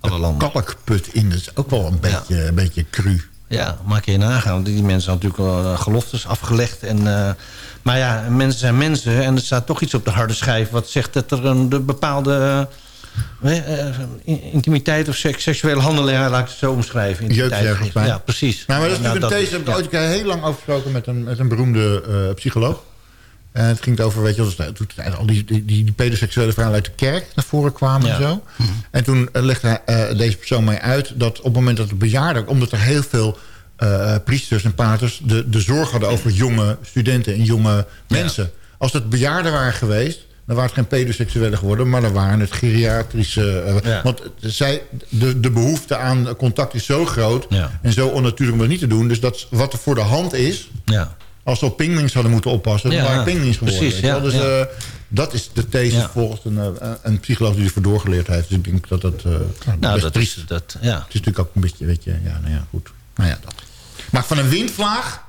Alle landen. Kalkput in, dat is ook wel een beetje, een beetje cru. Ja, maak je je nagaan. Want die mensen hadden natuurlijk wel eh, geloftes afgelegd. En, eh, maar ja, mensen zijn mensen. En er staat toch iets op de harde schijf... wat zegt dat er een de bepaalde eh, eh, intimiteit of seks, seksuele handeling... ja, laat ik het zo omschrijven. intimiteit Jeugd ergens bij. Ja, precies. Nou, maar dat is Nou, natuurlijk een deze. ja. Ooit een keer heel lang over gesproken met een, met een beroemde eh, psycholoog. En het ging over, weet je, toen al die, die, die pedoseksuele verhalen uit de kerk naar voren kwamen en zo. En toen eh, legde hij, eh, deze persoon mij uit dat op het moment dat de bejaarden, omdat er heel veel eh, priesters en paters de, de zorg hadden over jonge studenten en jonge mensen. Als dat bejaarden waren geweest, dan waren het geen pedoseksuelen geworden, maar dan waren het geriatrische. eh, Ja. Want zij, de, de behoefte aan contact is zo groot Ja. en zo onnatuurlijk om dat niet te doen. Dus dat wat er voor de hand is, Ja. als ze op pinguïns hadden moeten oppassen, dan waren pinguïns geworden. precies, ja, dus eh, dat is de these volgens een, eh, een psycholoog die ervoor doorgeleerd heeft. Dus ik denk dat dat, eh Nou, best dat triest is... Dat, ja. Het is natuurlijk ook een beetje, weet je, ja, nou ja, goed. Nou ja, dat. Maar van een windvlaag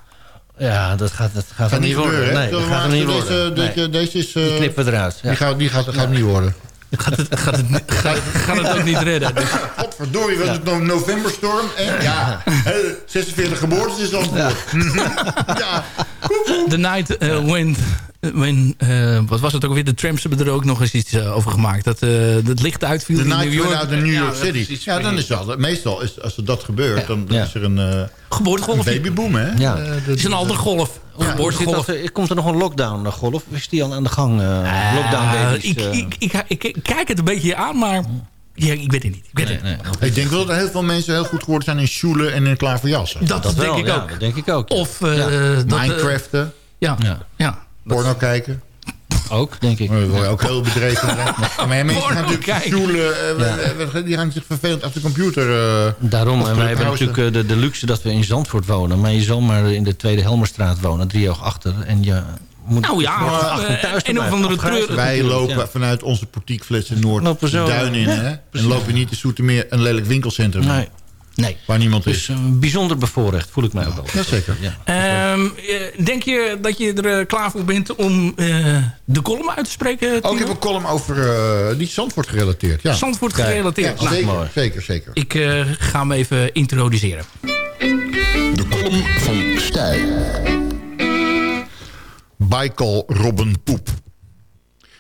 ja, dat gaat, dat gaat, gaat niet worden. Nee, dat gaat er niet maar- worden. Deze, Nee. deze, deze is... eh, Die knippen we eruit. Ja. Die gaat, die gaat, gaat niet worden. Gaat het, gaat, het, gaat, gaat het ook niet redden. Dus, Godverdorie, wat is het no novemberstorm? En ja, hè, 46 geboortes is al ja. ja. The Night eh, When... when eh, wat was het ook weer? De Tramps hebben er ook nog eens iets eh, over gemaakt. Dat eh het licht uitviel De in New York. out in New York Ja, City. precies. Ja, dan is dat. Meestal, is, als er dat gebeurt, dan, dan Ja. is er een, eh Geboortegolf. een babyboom, hè? Ja. Eh, Het is een andere golf. Geboortegolf. dat, eh, komt er nog een lockdown-golf? Is die al aan de gang? eh lockdown Eh, ik, eh? ik, ik, ik, ik kijk het een beetje aan, maar ja, ik weet het niet. Ik weet het. Ik denk wel dat er heel veel mensen heel goed geworden zijn in Sjoelen en in klaverjassen. Dat, dat denk wel, ik ja, ook. dat denk ik ook. ja. Of eh, dat, eh, Minecraften, ja, Ja. ja. Porno kijken. Ook, denk ik. Dan word je ook heel bedreven. maar mensen gaan natuurlijk stoelen. eh, Die gaan zich vervelend achter de computer. eh, Daarom, en wij hebben natuurlijk eh, de, de luxe dat we in Zandvoort wonen. Maar je zal maar in de Tweede Helmerstraat wonen, drie oog achter. En je moet Nou ja, achter thuis een of andere treur- Wij lopen ja. vanuit onze portiekflits in Noord Lopen zo, de duin in. hè? En lopen niet in Soetermeer een lelijk winkelcentrum. in, Nee. Nee. Waar niemand Dus is. eh, bijzonder bevoorrecht, voel ik mij ook wel. Jazeker. Ja. Ehm, eh, denk je dat je er eh, klaar voor bent om eh, de column uit te spreken? Ook Timo? ik heb een column over eh die Zandvoort gerelateerd. Ja. Zandvoort gerelateerd. Ja, Nou, zeker, zeker, zeker. Ik eh, ga hem even introduceren. De column van Stijl. Baikal Robben Poep.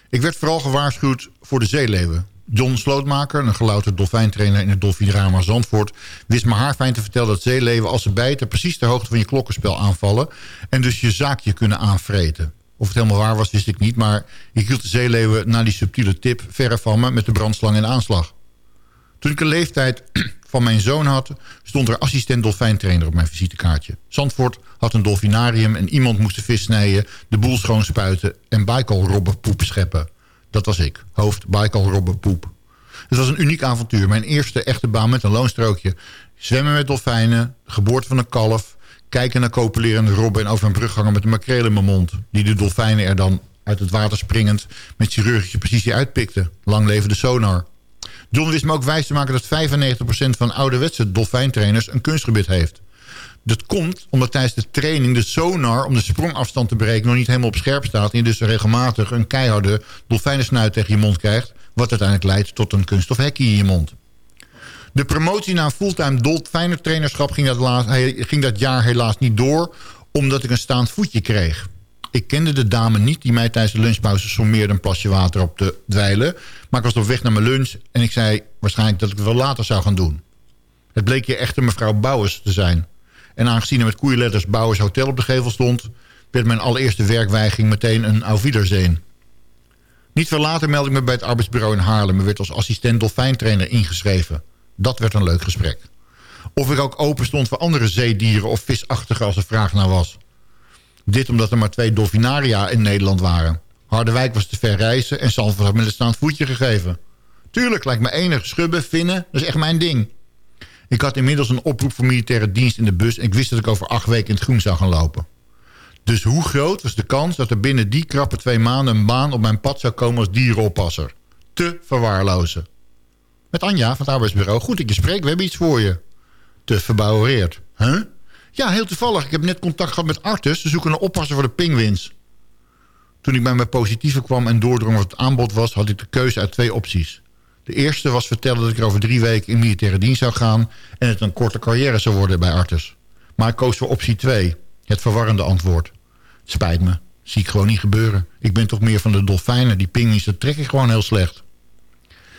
Ik werd vooral gewaarschuwd voor de zeeleeuwen. John Slootmaker, een gelouterd dolfijntrainer in het dolfinrama Zandvoort... wist me haarfijn te vertellen dat zeeleeuwen als ze bijten... precies de hoogte van je klokkenspel aanvallen... en dus je zaakje kunnen aanvreten. Of het helemaal waar was, wist ik niet... maar ik hield de zeeleeuwen na die subtiele tip verre van me... met de brandslang in aanslag. Toen ik de leeftijd van mijn zoon had... stond er assistent dolfijntrainer op mijn visitekaartje. Zandvoort had een dolfinarium en iemand moest de vis snijden... de boel schoonspuiten en Baikal-robbenpoep scheppen. Dat was ik, hoofd Baikal-robbenpoep. Het was een uniek avontuur. Mijn eerste echte baan met een loonstrookje. Zwemmen met dolfijnen, geboorte van een kalf... kijken naar copulerende robben en over een brug hangen met een makreel in mijn mond... die de dolfijnen er dan uit het water springend... met chirurgische precisie uitpikten. Lang leven de sonar. John wist me ook wijs te maken dat 95% van ouderwetse dolfijntrainers een kunstgebied heeft. Dat komt omdat tijdens de training de sonar om de sprongafstand te berekenen nog niet helemaal op scherp staat. En je dus regelmatig een keiharde dolfijnensnuit tegen je mond krijgt. Wat uiteindelijk leidt tot een kunststof hekje in je mond. De promotie naar een fulltime dolfijnentrainerschap ging dat, laat- ging dat jaar helaas niet door. Omdat ik een staand voetje kreeg. Ik kende de dame niet die mij tijdens de lunchpauze sommeerde een plasje water op te dweilen. Maar ik was op weg naar mijn lunch en ik zei waarschijnlijk dat ik het wel later zou gaan doen. Het bleek je echte mevrouw Bouwers te zijn. En aangezien er met koeienletters Bouwers Hotel op de gevel stond... werd mijn allereerste werkweiging meteen een auf Wiedersehen. Niet veel later meldde ik me bij het arbeidsbureau in Haarlem... en werd als assistent dolfijntrainer ingeschreven. Dat werd een leuk gesprek. Of ik ook open stond voor andere zeedieren of visachtige als er vraag naar was. Dit omdat er maar twee dolfinaria in Nederland waren. Harderwijk was te ver reizen en Zandvoort had me een staand voetje gegeven. Tuurlijk lijkt me enig schubben, vinnen, dat is echt mijn ding. Ik had inmiddels een oproep voor militaire dienst in de bus... en ik wist dat ik over acht weken in het groen zou gaan lopen. Dus hoe groot was de kans dat er binnen die krappe twee maanden... een baan op mijn pad zou komen als dierenoppasser? Te verwaarlozen. Met Anja van het arbeidsbureau. Goed dat je we hebben iets voor je. Te verbouwereerd. Huh? Ja, heel toevallig. Ik heb net contact gehad met Artus. Ze zoeken een oppasser voor de pinguïns. Toen ik bij mijn positieve kwam en doordrong wat het aanbod was... had ik de keuze uit twee opties. De eerste was vertellen dat ik er over drie weken in militaire dienst zou gaan... en het een korte carrière zou worden bij Artus. Maar ik koos voor optie 2, het verwarrende antwoord. Spijt me, zie ik gewoon niet gebeuren. Ik ben toch meer van de dolfijnen, die pinguïns, dat trek ik gewoon heel slecht.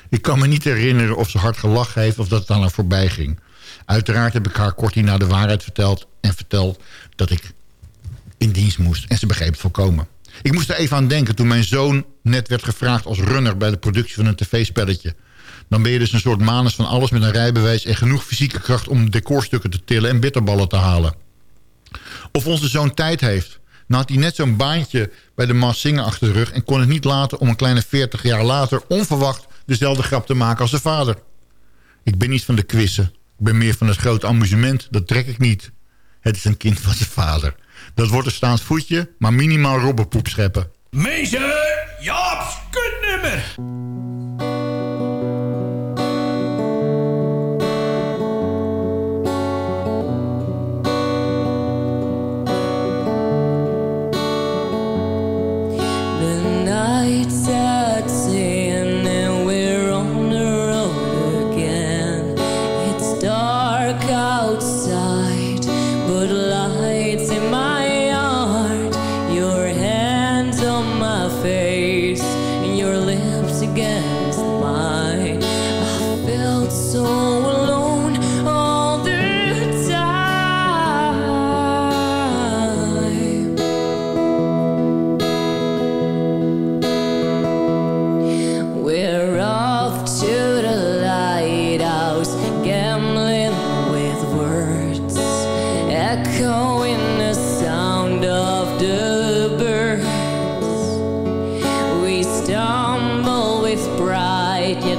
Ik kan me niet herinneren of ze hard gelachen heeft of dat het aan haar voorbij ging. Uiteraard heb ik haar kort hierna de waarheid verteld... en verteld dat ik in dienst moest. En ze begreep het volkomen. Ik moest er even aan denken toen mijn zoon net werd gevraagd als runner... bij de productie van een tv-spelletje. Dan ben je dus een soort manus van alles met een rijbewijs... en genoeg fysieke kracht om decorstukken te tillen en bitterballen te halen. Of onze zoon tijd heeft. Nou had hij net zo'n baantje bij de Mas Singer achter de rug... en kon het niet laten om een kleine 40 jaar later... onverwacht dezelfde grap te maken als zijn vader. Ik ben niet van de quizzen. Ik ben meer van het grote amusement. Dat trek ik niet. Het is een kind van zijn vader. Dat wordt een staand voetje, maar minimaal robbenpoep scheppen. Meester Jaap's kutnummer.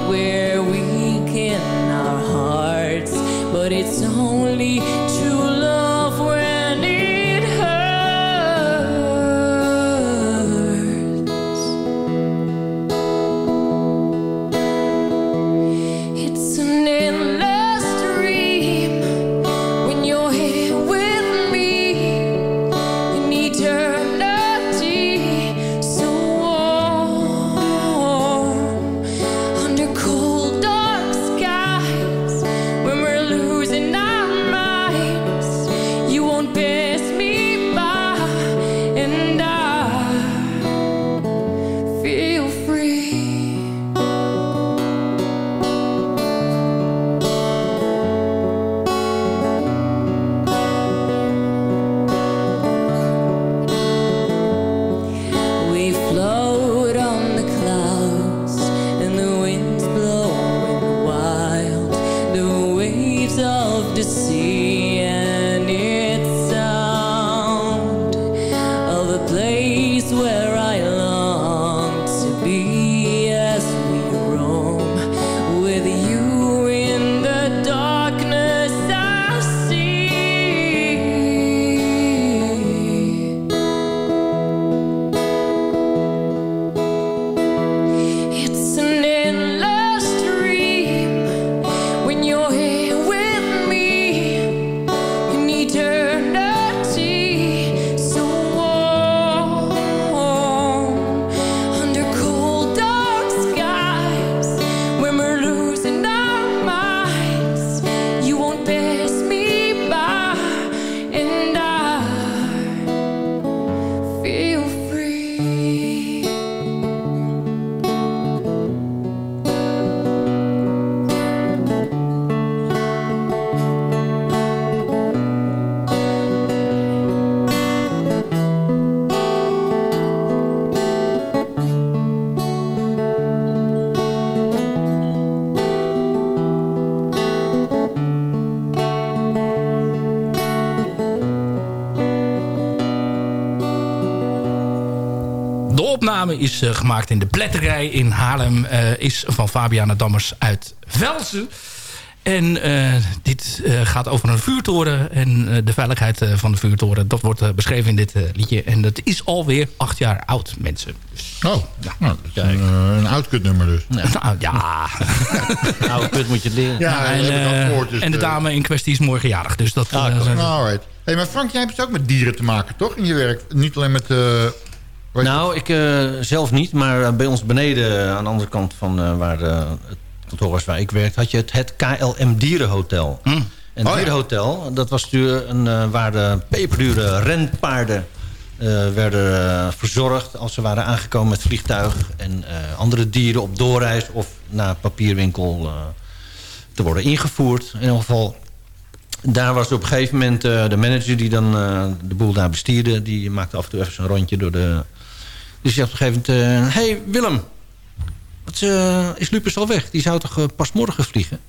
We're weak in our hearts, but it's only true opname is eh, gemaakt in de Pletterij in Haarlem. eh, is van Fabiana Dammers uit Velsen. En eh, dit eh, gaat over een vuurtoren. En eh, de veiligheid eh, van de vuurtoren. Dat wordt beschreven in dit eh, liedje. En dat is alweer acht jaar oud, mensen. Oh, nou, dat is een, een oud kutnummer dus. Nou ja. Nou, kut moet je leren. Ja, en, gehoord, dus, en de dame in kwestie is morgen jarig. Dus dat... eh, Nou, alright. Hey, maar Frank, jij hebt het ook met dieren te maken, toch? In je werk. Niet alleen met... weet Nou, ik eh, zelf niet, maar eh, bij ons beneden, eh, aan de andere kant van waar het kantoor was waar ik werkte, had je het, het KLM Dierenhotel. En het Oh, ja. dierenhotel, dat was natuurlijk een, waar de peperdure renpaarden werden verzorgd als ze waren aangekomen met vliegtuig en andere dieren op doorreis of naar papierwinkel te worden ingevoerd. In ieder geval, daar was op een gegeven moment de manager die dan de boel daar bestierde. Die maakte af en toe even zo'n rondje door de... Die zegt op een gegeven moment... Hé hey Willem, wat, eh, is Lupus al weg? Die zou toch eh, pas morgen vliegen?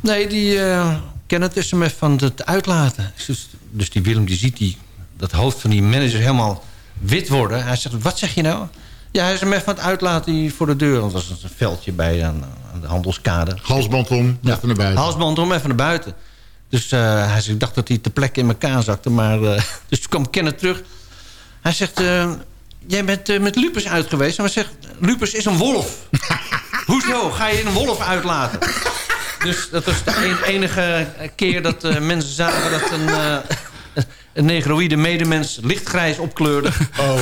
Nee, die eh kennen het SM van het uitlaten. Dus, dus die Willem die ziet die, dat hoofd van die manager helemaal wit worden. Hij zegt, wat zeg je nou? Ja, hij is hem even aan het uitlaten hier voor de deur. Want dat was een veldje bij aan, aan de handelskade. Halsband om, even naar buiten. Halsband om, even naar buiten. Dus eh, hij zegt, ik dacht dat hij te plekken in elkaar zakte. Maar, eh, dus toen kwam Kenneth terug. Hij zegt, eh, jij bent eh, met Lupus uit geweest. En hij zegt, Lupus is een wolf. Hoezo? Ga je een wolf uitlaten? dus dat was de een- enige keer dat eh, mensen zagen dat een... eh, een negroïde medemens lichtgrijs opkleurde. Oh.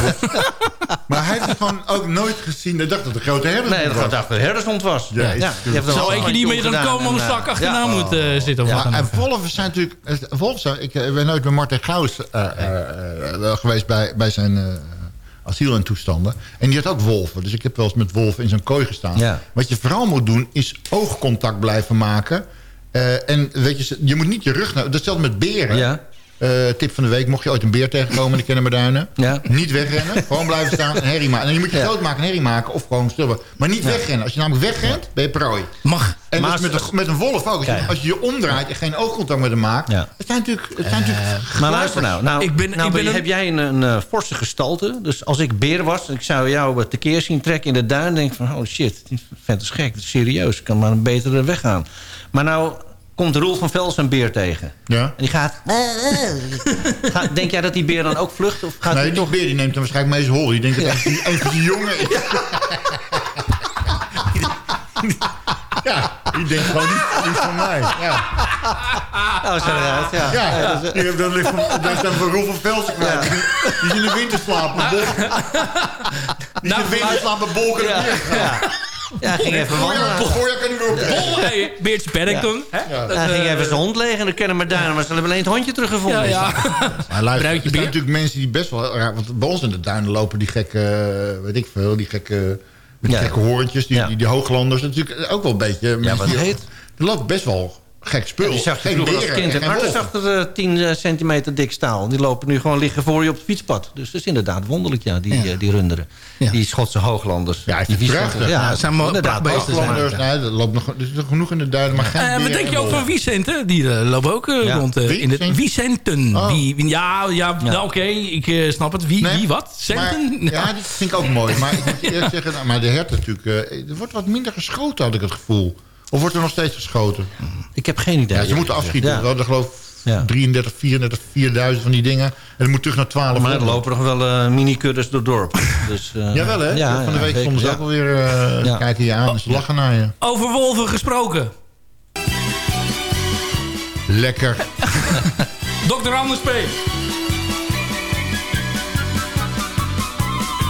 maar hij heeft het gewoon ook nooit gezien. Hij dacht dat het een grote herder Nee, dat was. dacht dat het herdershond was. Ja, Ja, die er ik een niet meer handje dan komen om een en, zak achterna ja. moet zitten? Of wat dan en wolven zijn natuurlijk... Wolven zijn, ik ben nooit met Martin Gauws eh, eh, eh, wel geweest bij, bij zijn eh, asiel en toestanden. En die had ook wolven. Dus ik heb wel eens met wolven in zo'n kooi gestaan. Ja. Wat je vooral moet doen, is oogcontact blijven maken. Eh, en weet je, je moet niet je rug... naar- Datzelfde met beren. Ja. Eh, Eh, tip van de week, mocht je ooit een beer tegenkomen in de Kennemerduinen. Ja. Niet wegrennen, gewoon blijven staan en herrie maken. En je moet je groot maken en herrie maken of gewoon stillen. Maar niet wegrennen. Als je namelijk wegrent, ben je prooi. Mag. En Maar met, een, met een wolf ook. Als je, als je je omdraait en geen oogcontact met hem maakt. Ja. Het zijn natuurlijk, het zijn natuurlijk Maar luister nou, nou, Ik ben- nou ik ben een- heb jij een, een eh, forse gestalte. Dus als ik beer was, ik zou jou eh, tekeer zien trekken in de duin... en denk van, oh shit, die vent is gek, dat is serieus. Ik kan maar een betere weg gaan. Maar nou komt Roel van Vels een beer tegen. Ja. En die gaat... Gaat- denk jij dat die beer dan ook vlucht? Of gaat nee, hij die toch... beer die neemt hem waarschijnlijk mee zijn hol. Die denkt dat hij een van die jongen is. ja, die denkt gewoon niet, niet van mij. Ja, Oh, zo eruit, ja. ja, Ja, dat is- dan ligt van, daar van Roel van Velsen kwijt. Die, die is in de winterslaap. Een bol, die is in de winterslaap een bolken. Ja, ja. Ja, ging even wandelen. Voorjaar, kan hij weer op hey, Beertje Paddington. hè? Dat, Hij ging eh, even zijn hond legen en dan kennen maar duinen. Maar ze hebben alleen het hondje teruggevonden. Ja, ja. Maar luister, Bruintje er zijn natuurlijk mensen die best wel. Want bij ons in de duinen lopen die gekke, eh, weet ik veel, die gekke, met die Ja. gekke hoorntjes, die, Ja. die, die hooglanders. Dat natuurlijk ook wel een beetje... mensen wat heet? Er loopt best wel gek spul. Ja, zag Geen vroeger als beren kind. en En geen Arthur wolven. zag er eh, 10 eh, centimeter dik staal. Die lopen nu gewoon liggen voor je op het fietspad. Dus dat is inderdaad wonderlijk, ja, die, Ja. eh, die runderen. Ja. Die Schotse hooglanders. Ja, die het Wiesland- prachtig. Ja, Ja, zijn inderdaad. Hooglanders, nee, er loopt nog, er is nog genoeg in de duinen, maar geen Eh, wat denk en je ook van? Die eh, lopen ook eh, rond Wie? in de Vicent? Vicenten. Oh. Wie, ja, ja, nou, oké, ik snap het. Wie, Nee, wie wat? Centen? Maar, ja, die vind ik ook mooi. Maar ik moet eerlijk zeggen, nou, maar de herten natuurlijk... er wordt wat minder geschoten, had ik het gevoel. Of wordt er nog steeds geschoten? Ik heb geen idee. Ja, ze moeten afschieten. Ja. We hadden geloof ik Ja. 33, 34, 4000 van die dingen. En het moet terug naar 12. Maar er lopen nog wel eh mini-kudders door het dorp. Dus, eh, Jawel hè? Ja, van de ja, week stonden ze ook alweer eh Ja. kijken je aan en ze lachen naar je. Over wolven gesproken. Lekker. Dr. Anders P.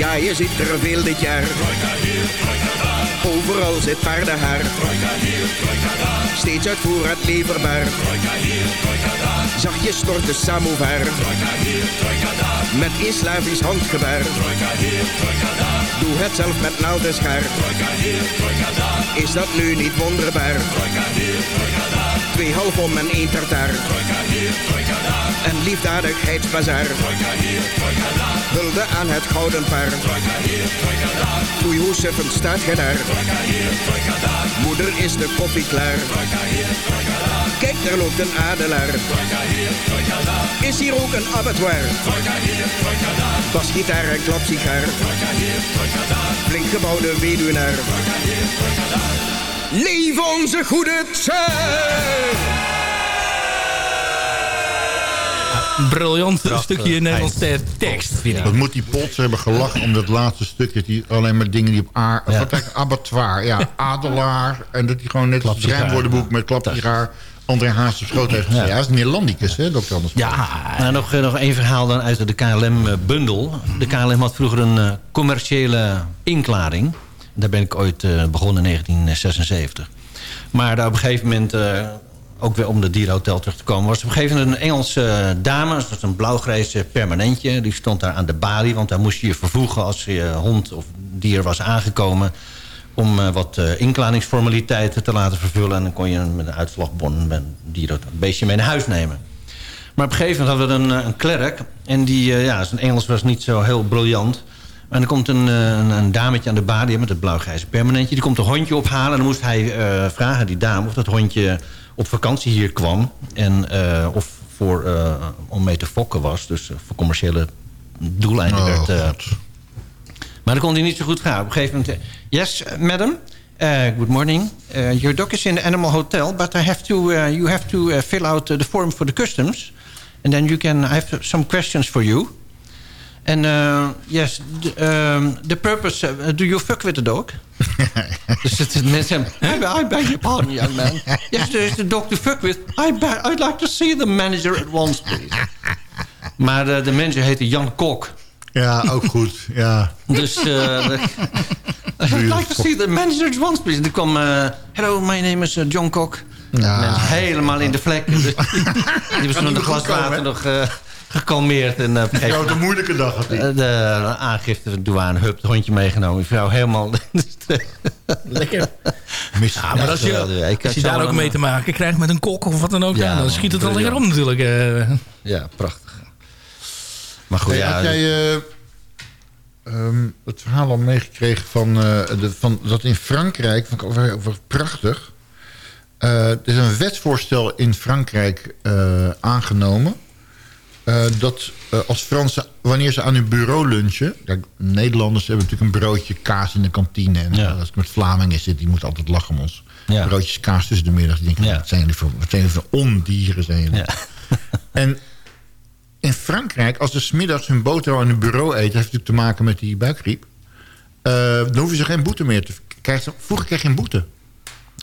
Ja, je ziet er veel dit jaar. Overal zit paardenhaar. Steeds uit voorraad leverbaar. Zachtjes stort de samovar. Met een Slavisch handgebaar. Doe het zelf met naald en schaar. Is dat nu niet wonderbaar? Twee half om en één tartaar. En liefdadigheidsbazaar. Hulde aan het gouden paard. Oei, hoe suffend staat gij daar? Moeder is de koffie klaar. Kijk, daar loopt een adelaar. Is hier ook een abattoir? Basgitaar en klapsigaar. Flink gebouwde weduwnaar. Leef onze goede tijd! Briljant stukje Nederlandse tekst, vind ik. Wat moet die pots hebben gelachen om dat laatste stukje. Die, alleen maar dingen die op A... Wat eigenlijk abattoir, ja, adelaar. En dat hij gewoon net als het rijmwoordenboek met klapsigaar... André Haas op schoot heeft. Ja, dat is meer landicus, hè, dokter Anders? Ja, nou, nog, eh, nog één verhaal dan uit de KLM-bundel. De KLM had vroeger een eh, commerciële inklading. Daar ben ik ooit eh, begonnen in 1976. Maar daar op een gegeven moment, eh, ook weer om de dierenhotel terug te komen... was op een gegeven moment een Engelse dame, dat een blauwgrijs eh, permanentje... die stond daar aan de balie, want daar moest je je vervoegen... als je hond of dier was aangekomen om eh, wat eh, inkladingsformaliteiten te laten vervullen. En dan kon je met een uitslagbon een, beestje mee naar huis nemen. Maar op een gegeven moment hadden we een, eh, een klerk. En die, eh, ja, zijn Engels was niet zo heel briljant. En er komt een, eh, een, een dametje aan de balie met het blauwgrijze permanentje. Die komt een hondje ophalen. En dan moest hij eh, vragen, die dame, of dat hondje op vakantie hier kwam. En eh, of voor, om mee te fokken was. Dus voor commerciële doeleinden Oh, werd... maar dat kon hij niet zo goed gaan. Op een gegeven moment... yes, madam. Uh, good morning. Uh, your dog is in the animal hotel, but I have to, uh, you have to fill out the form for the customs. And then you can... I have some questions for you. And uh, yes, the, um, the purpose... uh, do you fuck with the dog? dus het is mensen... I, I beg your pardon, young man. Yes, there is the dog to fuck with. I I'd like to see the manager at once, please. Maar uh, de manager heette Jan Kok. Ja, ook goed. Ja. Dus I'd like to see the manager at once, please. En toen kwam... Hello, my name is John Kok. Ja. Helemaal in de vlek. Die was nog glaswater komen, hè? nog gekalmeerd. En, uh, een wat een moeilijke dag had hij. uh, de aangifte van de douane, hup, het hondje meegenomen. Die vrouw helemaal... Lekker. Mis, Ja, maar als je, Ik als je daar ook mee te maken krijgt met een kok of wat dan ook... Ja, dan man, schiet het al lekker om natuurlijk. eh. Ja, prachtig. Maar goed, Hey, ja... had jij eh, ehm, het verhaal al meegekregen van, eh, de, van dat in Frankrijk, vond ik over, over prachtig. Eh, er is een wetsvoorstel in Frankrijk eh, aangenomen. Eh, dat eh, als Fransen, wanneer ze aan hun bureau lunchen... Kijk, Nederlanders hebben natuurlijk een broodje kaas in de kantine. En Ja. als ik met Vlamingen zit, die moeten altijd lachen om ons. Ja. Broodjes kaas tussen de middag. Die denken, Ja. wat zijn jullie voor, wat zijn jullie voor ondieren? Zijn jullie? Ja. En in Frankrijk, als ze smiddags hun boterham aan hun bureau eten... heeft natuurlijk te maken met die buikgriep... eh, dan hoeven ze geen boete meer te krijgen. Vroeger kreeg je een boete.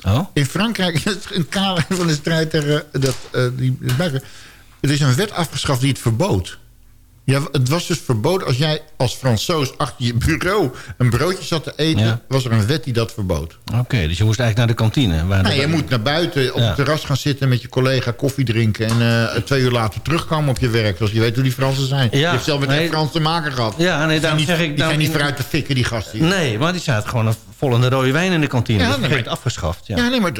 Oh? In Frankrijk is het een kader van de strijd tegen dat, eh, die buikgriep. Er is een wet afgeschaft die het verbood. Ja, het was dus verboden als jij als Fransoos achter je bureau een broodje zat te eten... Ja. was er een wet die dat verbood. Oké, dus je moest eigenlijk naar de kantine. Waar Nee, de- je moet naar buiten op Ja. het terras gaan zitten met je collega koffie drinken... en eh, twee uur later terugkomen op je werk. Zoals je weet hoe die Fransen zijn. Ja, Je hebt zelf met nee. Frans te maken gehad. Ja, nee, daarom zeg ik... die daarom- zijn niet vooruit te fikken, die gasten. hier. Nee, maar die zaten gewoon een vol in de rode wijn in de kantine. Ja, dat maar- afgeschaft. Ja. Ja, nee, maar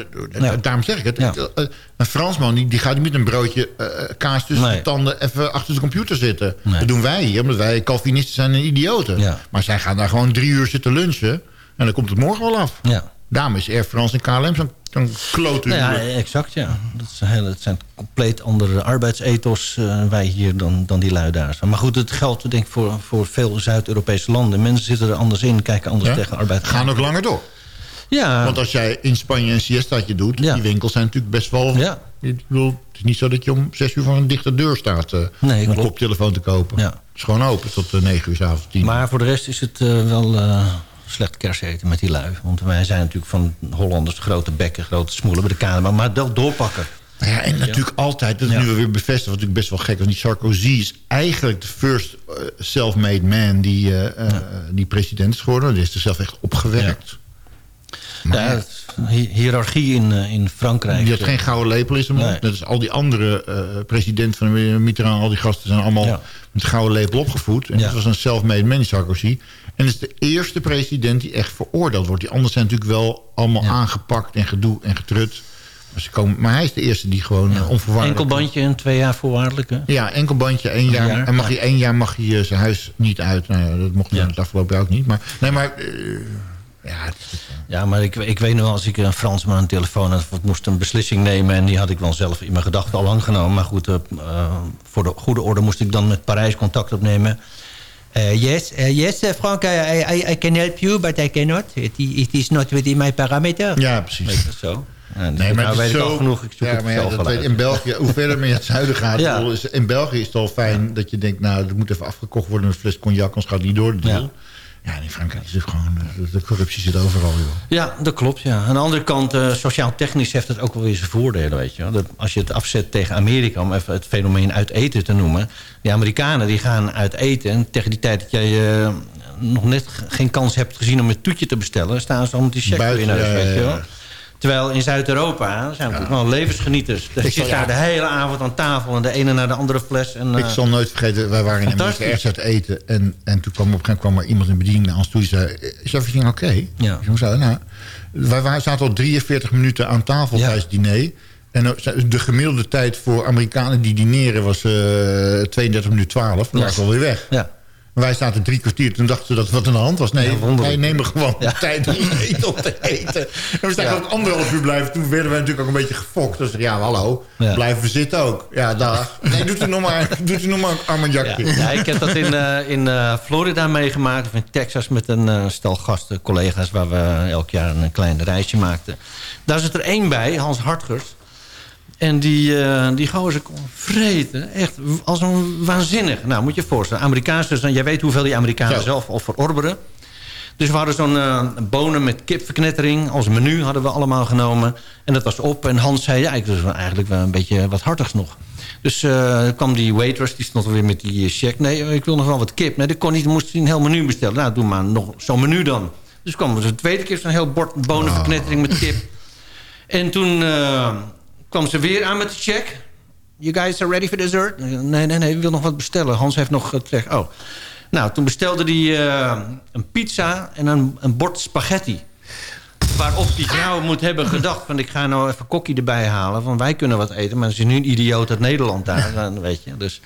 daarom zeg ik het. Ja. Eh, Een Fransman die, die gaat niet met een broodje eh, kaas tussen de tanden... even achter de computer zitten. Dat doen wij hier, omdat wij Calvinisten zijn en idioten. Maar zij gaan daar gewoon drie uur zitten lunchen... en dan komt het morgen wel af. ja. Daarom is Air France en KLM zo'n zo'n klote Nou ja, exact, ja. Dat, is een hele, het zijn compleet andere arbeidsethos eh, wij hier dan, dan die lui daar. Maar goed, het geldt denk ik voor, voor veel Zuid-Europese landen. Mensen zitten er anders in, kijken anders Ja? tegen arbeid. Gaan ook langer door. Ja, Want als jij in Spanje een siestaatje doet... Ja. die winkels zijn natuurlijk best wel... Ja. Ik bedoel, het is niet zo dat je om zes uur voor een dichte deur staat... eh, Nee, om een koptelefoon te kopen. Ja. Het is gewoon open tot eh, negen uur s avonds, tien maar voor de rest is het wel slecht kerseten met die lui. Want wij zijn natuurlijk van Hollanders grote bekken, grote smoelen bij de kamer. Maar dat doorpakken. Nou Ja, en natuurlijk altijd, dat is Ja. nu weer bevestigd... wat natuurlijk best wel gek, want die Sarkozy is eigenlijk de first eh, self-made man... Die, eh, eh, die president is geworden. Die is er zelf echt opgewerkt. Maar hiërarchie in, in Frankrijk. die had geen gouden lepel in zijn mond. Nee. Net als al die andere presidenten van Mitterrand... al die gasten zijn allemaal met gouden lepel opgevoed. En dat was een self-made man, Sarkozy. En dat is de eerste president die echt veroordeeld wordt. Die anderen zijn natuurlijk wel allemaal Ja. aangepakt en gedoe en getrut. Maar, ze komen, maar hij is de eerste die gewoon ja. onvoorwaardelijk... Enkel bandje en twee jaar voorwaardelijk. Hè? Ja, enkel bandje, één Een jaar. jaar, En mag ja. hij één jaar mag hij eh, zijn huis niet uit. Nou ja, dat mocht hij het afgelopen jaar ook niet. Maar, nee, maar... eh, ja, Ja, maar ik, ik weet nog wel, als ik een Fransman aan de telefoon had... ik moest een beslissing nemen... en die had ik wel zelf in mijn gedachten al lang genomen. Maar goed, eh, eh, voor de goede orde moest ik dan met Parijs contact opnemen. Eh, yes, eh, yes, eh, Frank, I, I, I can help you, but I cannot. It, it is not within my parameter. ja, precies. Zo. Ja, dus Nee, maar nou het weet is ik zo... al genoeg, ik zoek ja, het maar ja, zelf dat wel weet, in België, hoe verder meer het zuiden gaat... Ja. is- in België is het al fijn dat je denkt... nou, dat moet even afgekocht worden met een fles cognac... anders gaat het niet door de deal. Ja. In Frankrijk is het gewoon... eh, de, corruptie zit overal, joh. Ja, dat klopt. Ja. Aan de andere kant, eh, sociaal-technisch heeft het ook wel weer zijn voordelen. Weet je. Dat, als je het afzet tegen Amerika, om even het fenomeen uit eten te noemen. Die Amerikanen die gaan uit eten. En tegen die tijd dat jij eh, nog net geen kans hebt gezien om een toetje te bestellen... staan ze al met die check Buiten, in huis, weet je wel. Ja. Terwijl in Zuid-Europa zijn we natuurlijk wel levensgenieters. Dus je ja. de hele avond aan tafel... en de ene naar de andere fles. En, Ik eh, zal nooit vergeten, wij waren in Amerika ergens uit eten. En, en toen kwam op een gegeven moment kwam er iemand in bediening naar ons toe. Die zei, is everything oké? Ja. Ik zei, Hoezo? Nou, wij waren, zaten al 43 minuten aan tafel Ja. tijdens het diner. En eh, de gemiddelde tijd voor Amerikanen die dineren was eh 32 minuten 12. Dan Ja. waren ze alweer weg. ja. Wij zaten drie kwartier. Toen dachten ze dat wat aan de hand was. Nee, Ja, wij nemen gewoon Ja. tijd om eten op te eten. En we zijn Ja. ook anderhalf uur blijven. Toen werden wij natuurlijk ook een beetje gefokt. Dus ja, hallo, blijven we zitten ook. Ja, dag. Nee, doet u nog maar, doet u nog maar een. Ja, ja, ik heb dat in, eh, in eh, Florida meegemaakt. Of in Texas met een eh, stel gasten, collega's... waar we elk jaar een klein reisje maakten. Daar zit er één bij, Hans Hartgers. En die, eh die gozer kon vreten. Echt als een waanzinnig. Nou, moet je je voorstellen. Amerikaanse, dus, jij weet hoeveel die Amerikanen zelf al verorberen. Dus we hadden zo'n eh, bonen met kipverknettering. Als menu hadden we allemaal genomen. En dat was op. En Hans zei, ja, ik was eigenlijk wel een beetje wat hartigs nog. Dus eh, kwam die waitress, die stond weer met die check. Nee, ik wil nog wel wat kip. Nee, dat kon niet, dan moest hij een heel menu bestellen. Nou, doe maar nog zo'n menu dan. Dus kwam er de tweede keer zo'n heel bord bonenverknettering met kip. En toen kwam ze weer aan met de check. You guys are ready for dessert? Nee, nee, nee, ik wil nog wat bestellen. Hans heeft nog gezegd, oh. Nou, toen bestelde hij eh, een pizza en een, een bord spaghetti. Waarop die vrouw moet hebben gedacht... van ik ga nou even kokkie erbij halen... van wij kunnen wat eten... maar ze is nu een idioot uit Nederland daar, dan weet je. Dus.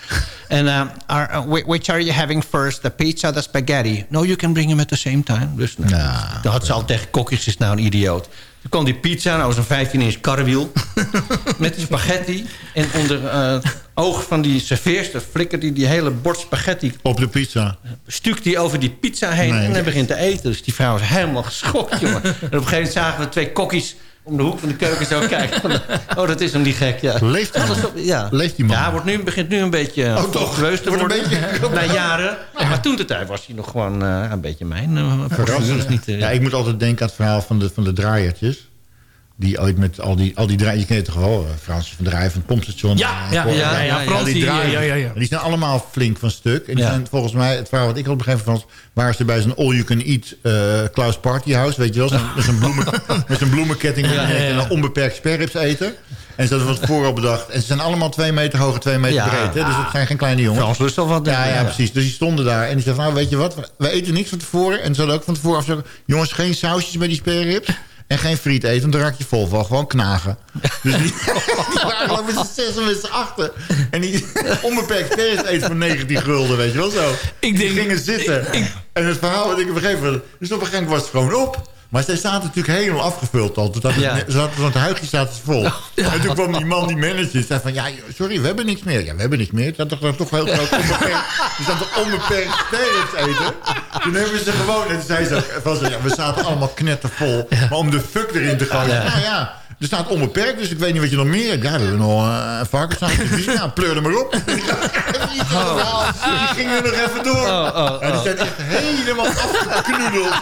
En uh, are, uh, whi- which are you having first? The pizza, the spaghetti? No, you can bring them at the same time. Dus nou, dan had ze al tegen kokkies, is nou een idioot. Toen kwam die pizza, nou was een 15-inch karrewiel... met die spaghetti. En onder eh, oog van die serveerster flikkert hij die hele bord spaghetti... Op de pizza. stukt hij over die pizza heen Nee. en hij begint te eten. Dus die vrouw is helemaal geschokt, jongen. En op een gegeven moment zagen we twee kokkies om de hoek van de keuken zo kijken. Oh, dat is hem niet gek, ja. Leeft die ja. Leeft die man? Ja, wordt nu, begint nu een beetje oh, toch? te Wordt een worden. beetje- Na jaren. Maar toen de tijd was hij nog gewoon eh, een beetje mijn. Uh. Niet, eh, Ja, ik moet altijd denken aan het verhaal van de, van de draaiertjes. Die ooit met al die, al die draaien, je kent toch wel, eh, Frans van Draaien van het pompstation. Ja, ja, ja, ja, ja, Frans, die draaien. ja, ja, ja. Die zijn allemaal flink van stuk. En die Ja. zijn volgens mij, het verhaal wat ik al begrepen van, waren ze bij zo'n all-you-can-eat eh Klaus Party House, weet je wel, met zo'n bloemen, met zo'n bloemenketting Ja, ja, ja. en een onbeperkt sperrips eten. En ze hadden van tevoren al bedacht. En ze zijn allemaal twee meter hoog en twee meter Ja. breed. Hè? Dus het zijn geen kleine jongens. Frans lust al wat. Ja, ik. ja, precies. Dus die stonden daar. En die zeiden van, nou, weet je wat? We eten niks van tevoren. En ze hadden ook van tevoren afgesproken... jongens, geen sausjes met die sperrips. En geen friet eten, want dan raak je vol van. Gewoon knagen. Dus die, die waren ik met z'n zes en met z'n achten. En die onbeperkt sperrips eten voor 19 gulden, weet je wel zo. Ik die denk- gingen zitten. en het verhaal wat ik op een gegeven moment... Dus op een gegeven moment was het gewoon op. Maar zij zaten natuurlijk helemaal afgevuld al. Toen Ja. het huigje zaten ze vol. En toen kwam die man, die manager, zei van... Ja, sorry, we hebben niks meer. Ja, we hebben niks meer. Staat dat is toch heel groot onbeperkt. We staan toch onbeperkt sperrips eten? Toen hebben ze gewoon... En toen zei ze van ja, we zaten allemaal knettervol. Maar om de fuck erin te. Ja. Nou ja, er staat onbeperkt, dus ik weet niet wat je nog meer hebt. Ja, we hebben nog eh, een varkensnaam. Ja, pleur er maar op. Die gingen er nog even door. Oh, oh, En die oh. zijn echt helemaal afgeknoedeld.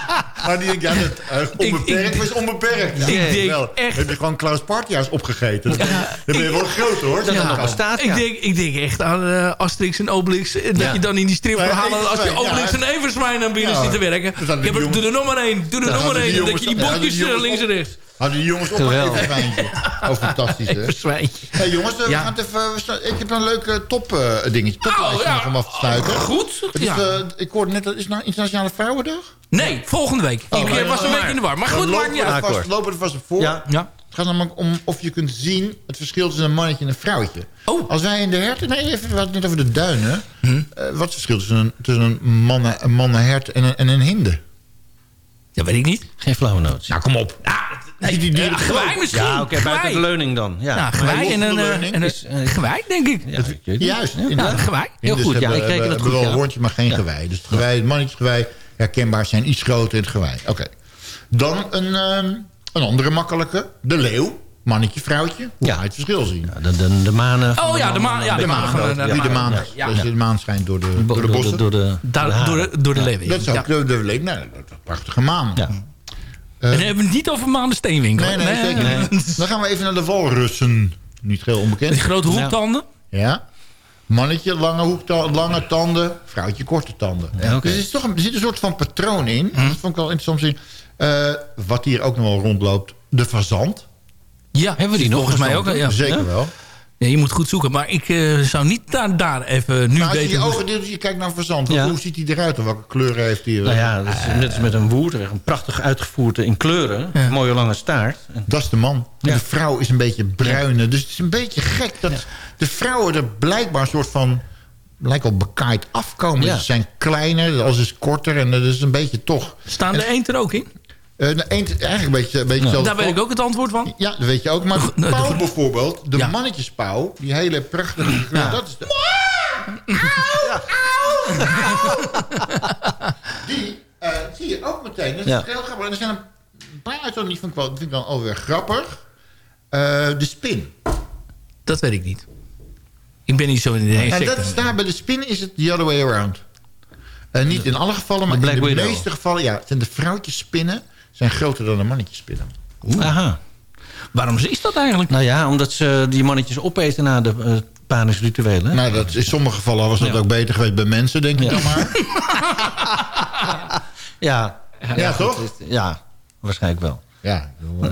Maar die denkt, ja, dat, eh, onbeperkt was onbeperkt. Ja, ik denk wel. echt- Heb je gewoon Klaus Partjaars opgegeten. Dan ben je wel groot hoor. Dat Ja. nog bestaat, Ik denk, ik denk echt aan eh, Asterix en Obelix. En dat Ja. je dan in die stripverhalen... Als je Obelix ja. en Everswijn aan binnen Ja. zit te werken. Dus doe er nog maar één. Doe er nog maar één. Dat je die eh, jongens links en rechts. Hadden die jongens op een. Everswijntje. Oh, fantastisch hè. Everswijntje. Hey jongens, eh, we Ja. gaan het even, ik heb een leuk eh, top eh, dingetje. Toplijstje Oh, ja. nog om af te sluiten. Goed. Het is, Ja. eh, ik hoorde net, dat is het nou Internationale Vrouwendag? Nee, volgende week. Oh, ik eh, was een maar- beetje in de war. Maar goed, maakt lopen niet uit. vast- lopen we er vast voor. Ja. Ja. Het gaat namelijk om of je kunt zien het verschil tussen een mannetje en een vrouwtje. Oh. Als wij in de herten... Nee, even, we hadden het net over de duinen. Hm? Eh, wat is het verschil tussen een, tussen een, mannen, een mannenhert en een, en een hinde? Dat weet ik niet. Geen flauwe noot. Nou, kom op. Nee, die ja, gelopen? gewei misschien. Ja, oké, buiten Gewei. de leuning dan. Ja. Nou, gewei en een... de eh, en een- is, eh, Gewei, denk ik. Ja, ik. Juist, Ja. Ja, gewei. Heel goed, ja, ik reken hebben- dat goed, wel ja. een hoortje, maar geen Ja. gewei. Dus het, gewei, het mannetjesgewei herkenbaar zijn iets groter in het gewei. Oké. Dan een, ehm, een andere makkelijke. De leeuw. Mannetje, vrouwtje. Hoe Ja. ga je het verschil zien? Ja, de, de, de manen. Oh ja, de maan. Ja, de maan. van de- Wie de maan, Ja, ja. dus de maan schijnt door de, door de bossen. Door de, door de, door de leeuwen. Dat is Ja. ook de, de leeuw. Nou, dat is een prachtige maan. Eh, En dan hebben we het niet over Maan de Steenwinkel. nee, nee, zeker niet. Dan gaan we even naar de walrussen. Niet heel onbekend. Die grote hoektanden. Ja. Mannetje, lange, hoekta- lange tanden. Vrouwtje, korte tanden. Ja. Dus er, is toch een, er zit een soort van patroon in. Dat vond ik wel interessant te zien. Eh, wat hier ook nog wel rondloopt. De fazant. Ja, hebben we die nog? Volgens mij ook. Ja. Zeker Ja? wel. Ja, je moet goed zoeken. Maar ik eh, zou niet daar, daar even nu Maar als je je ogen deelt, je kijkt naar. Ja. Hoe ziet hij eruit? En welke kleuren heeft hij? Nou ja, dat is net als met een woerd. Een prachtig uitgevoerd in kleuren. Een mooie lange staart. Dat is de man. Ja. De vrouw is een beetje bruine. Dus het is een beetje gek dat de vrouwen er blijkbaar een soort van... lijkt al bekaaid afkomen. Ja. Ze zijn kleiner, alles is korter. En dat is een beetje toch... Staan de eend er ook in? Eh, eend, eigenlijk een beetje, een beetje Daar weet ik ook het antwoord van. Ja, dat weet je ook. Maar de Nou, pauw bijvoorbeeld, de Ja. mannetjespauw... die hele prachtige... Ja. Dat is de... Die eh, zie je ook meteen. Dat is Ja. heel grappig. En er zijn een paar uitzonderingen die vind ik, wel, vind ik dan alweer grappig. Eh, de spin. Dat weet ik niet. Ik ben niet zo in de En dat is daar bij de spin is het the other way around. Eh, niet in alle gevallen, maar in de meeste gevallen... Ja, zijn de vrouwtjes spinnen zijn groter dan de mannetjes spinnen. Aha. Waarom is dat eigenlijk? Nou ja, omdat ze die mannetjes opeten na de uh, panisrituelen. Nou, dat, in sommige gevallen was dat Ja. ook beter geweest bij mensen, denk ik dan maar. Ja, Ja, toch? goed, Ja, waarschijnlijk wel. Ja, eh,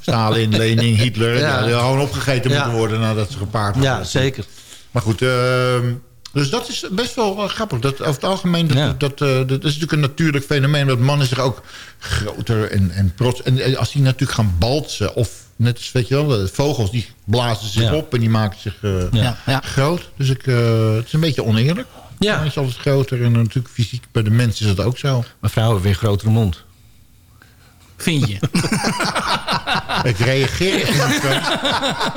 Stalin, Lenin, Hitler. Ja. Die gewoon opgegeten Ja. moeten worden nadat ze gepaard waren. Ja, zeker. Maar goed, ehm, dus dat is best wel eh, grappig. Dat, over het algemeen, dat, Ja. dat, eh, dat is natuurlijk een natuurlijk fenomeen. Dat mannen zich ook groter en, en trots... En eh, als die natuurlijk gaan baltsen... of net als, weet je wel, de vogels die blazen zich Ja. op... en die maken zich eh, Ja, ja. groot. Dus ik, eh, het is een beetje oneerlijk. Ja. Man is altijd groter en natuurlijk fysiek bij de mens is dat ook zo. Maar vrouwen hebben weer een grotere mond. Vind je? Ik reageer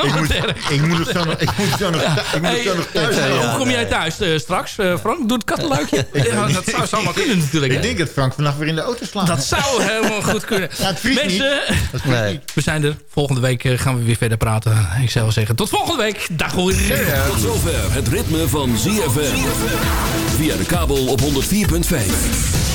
ik moet, ik moet het zo nog, ik moet het zo nog, ik moet zo nog thuis Hey, houden. hoe kom jij thuis eh, straks, eh, Frank? Doe het kattenluikje? ja, dat zou, zou maar kunnen natuurlijk. Ik denk dat Frank vannacht weer in de auto slaat. Dat zou helemaal goed kunnen. Ja, het vriest niet. Mensen, Nee. niet. we zijn er. Volgende week eh, gaan we weer verder praten. Ik zou zeggen, tot volgende week. Dag hoor. Tot zover het ritme van ZFM. Via de kabel op 104.5.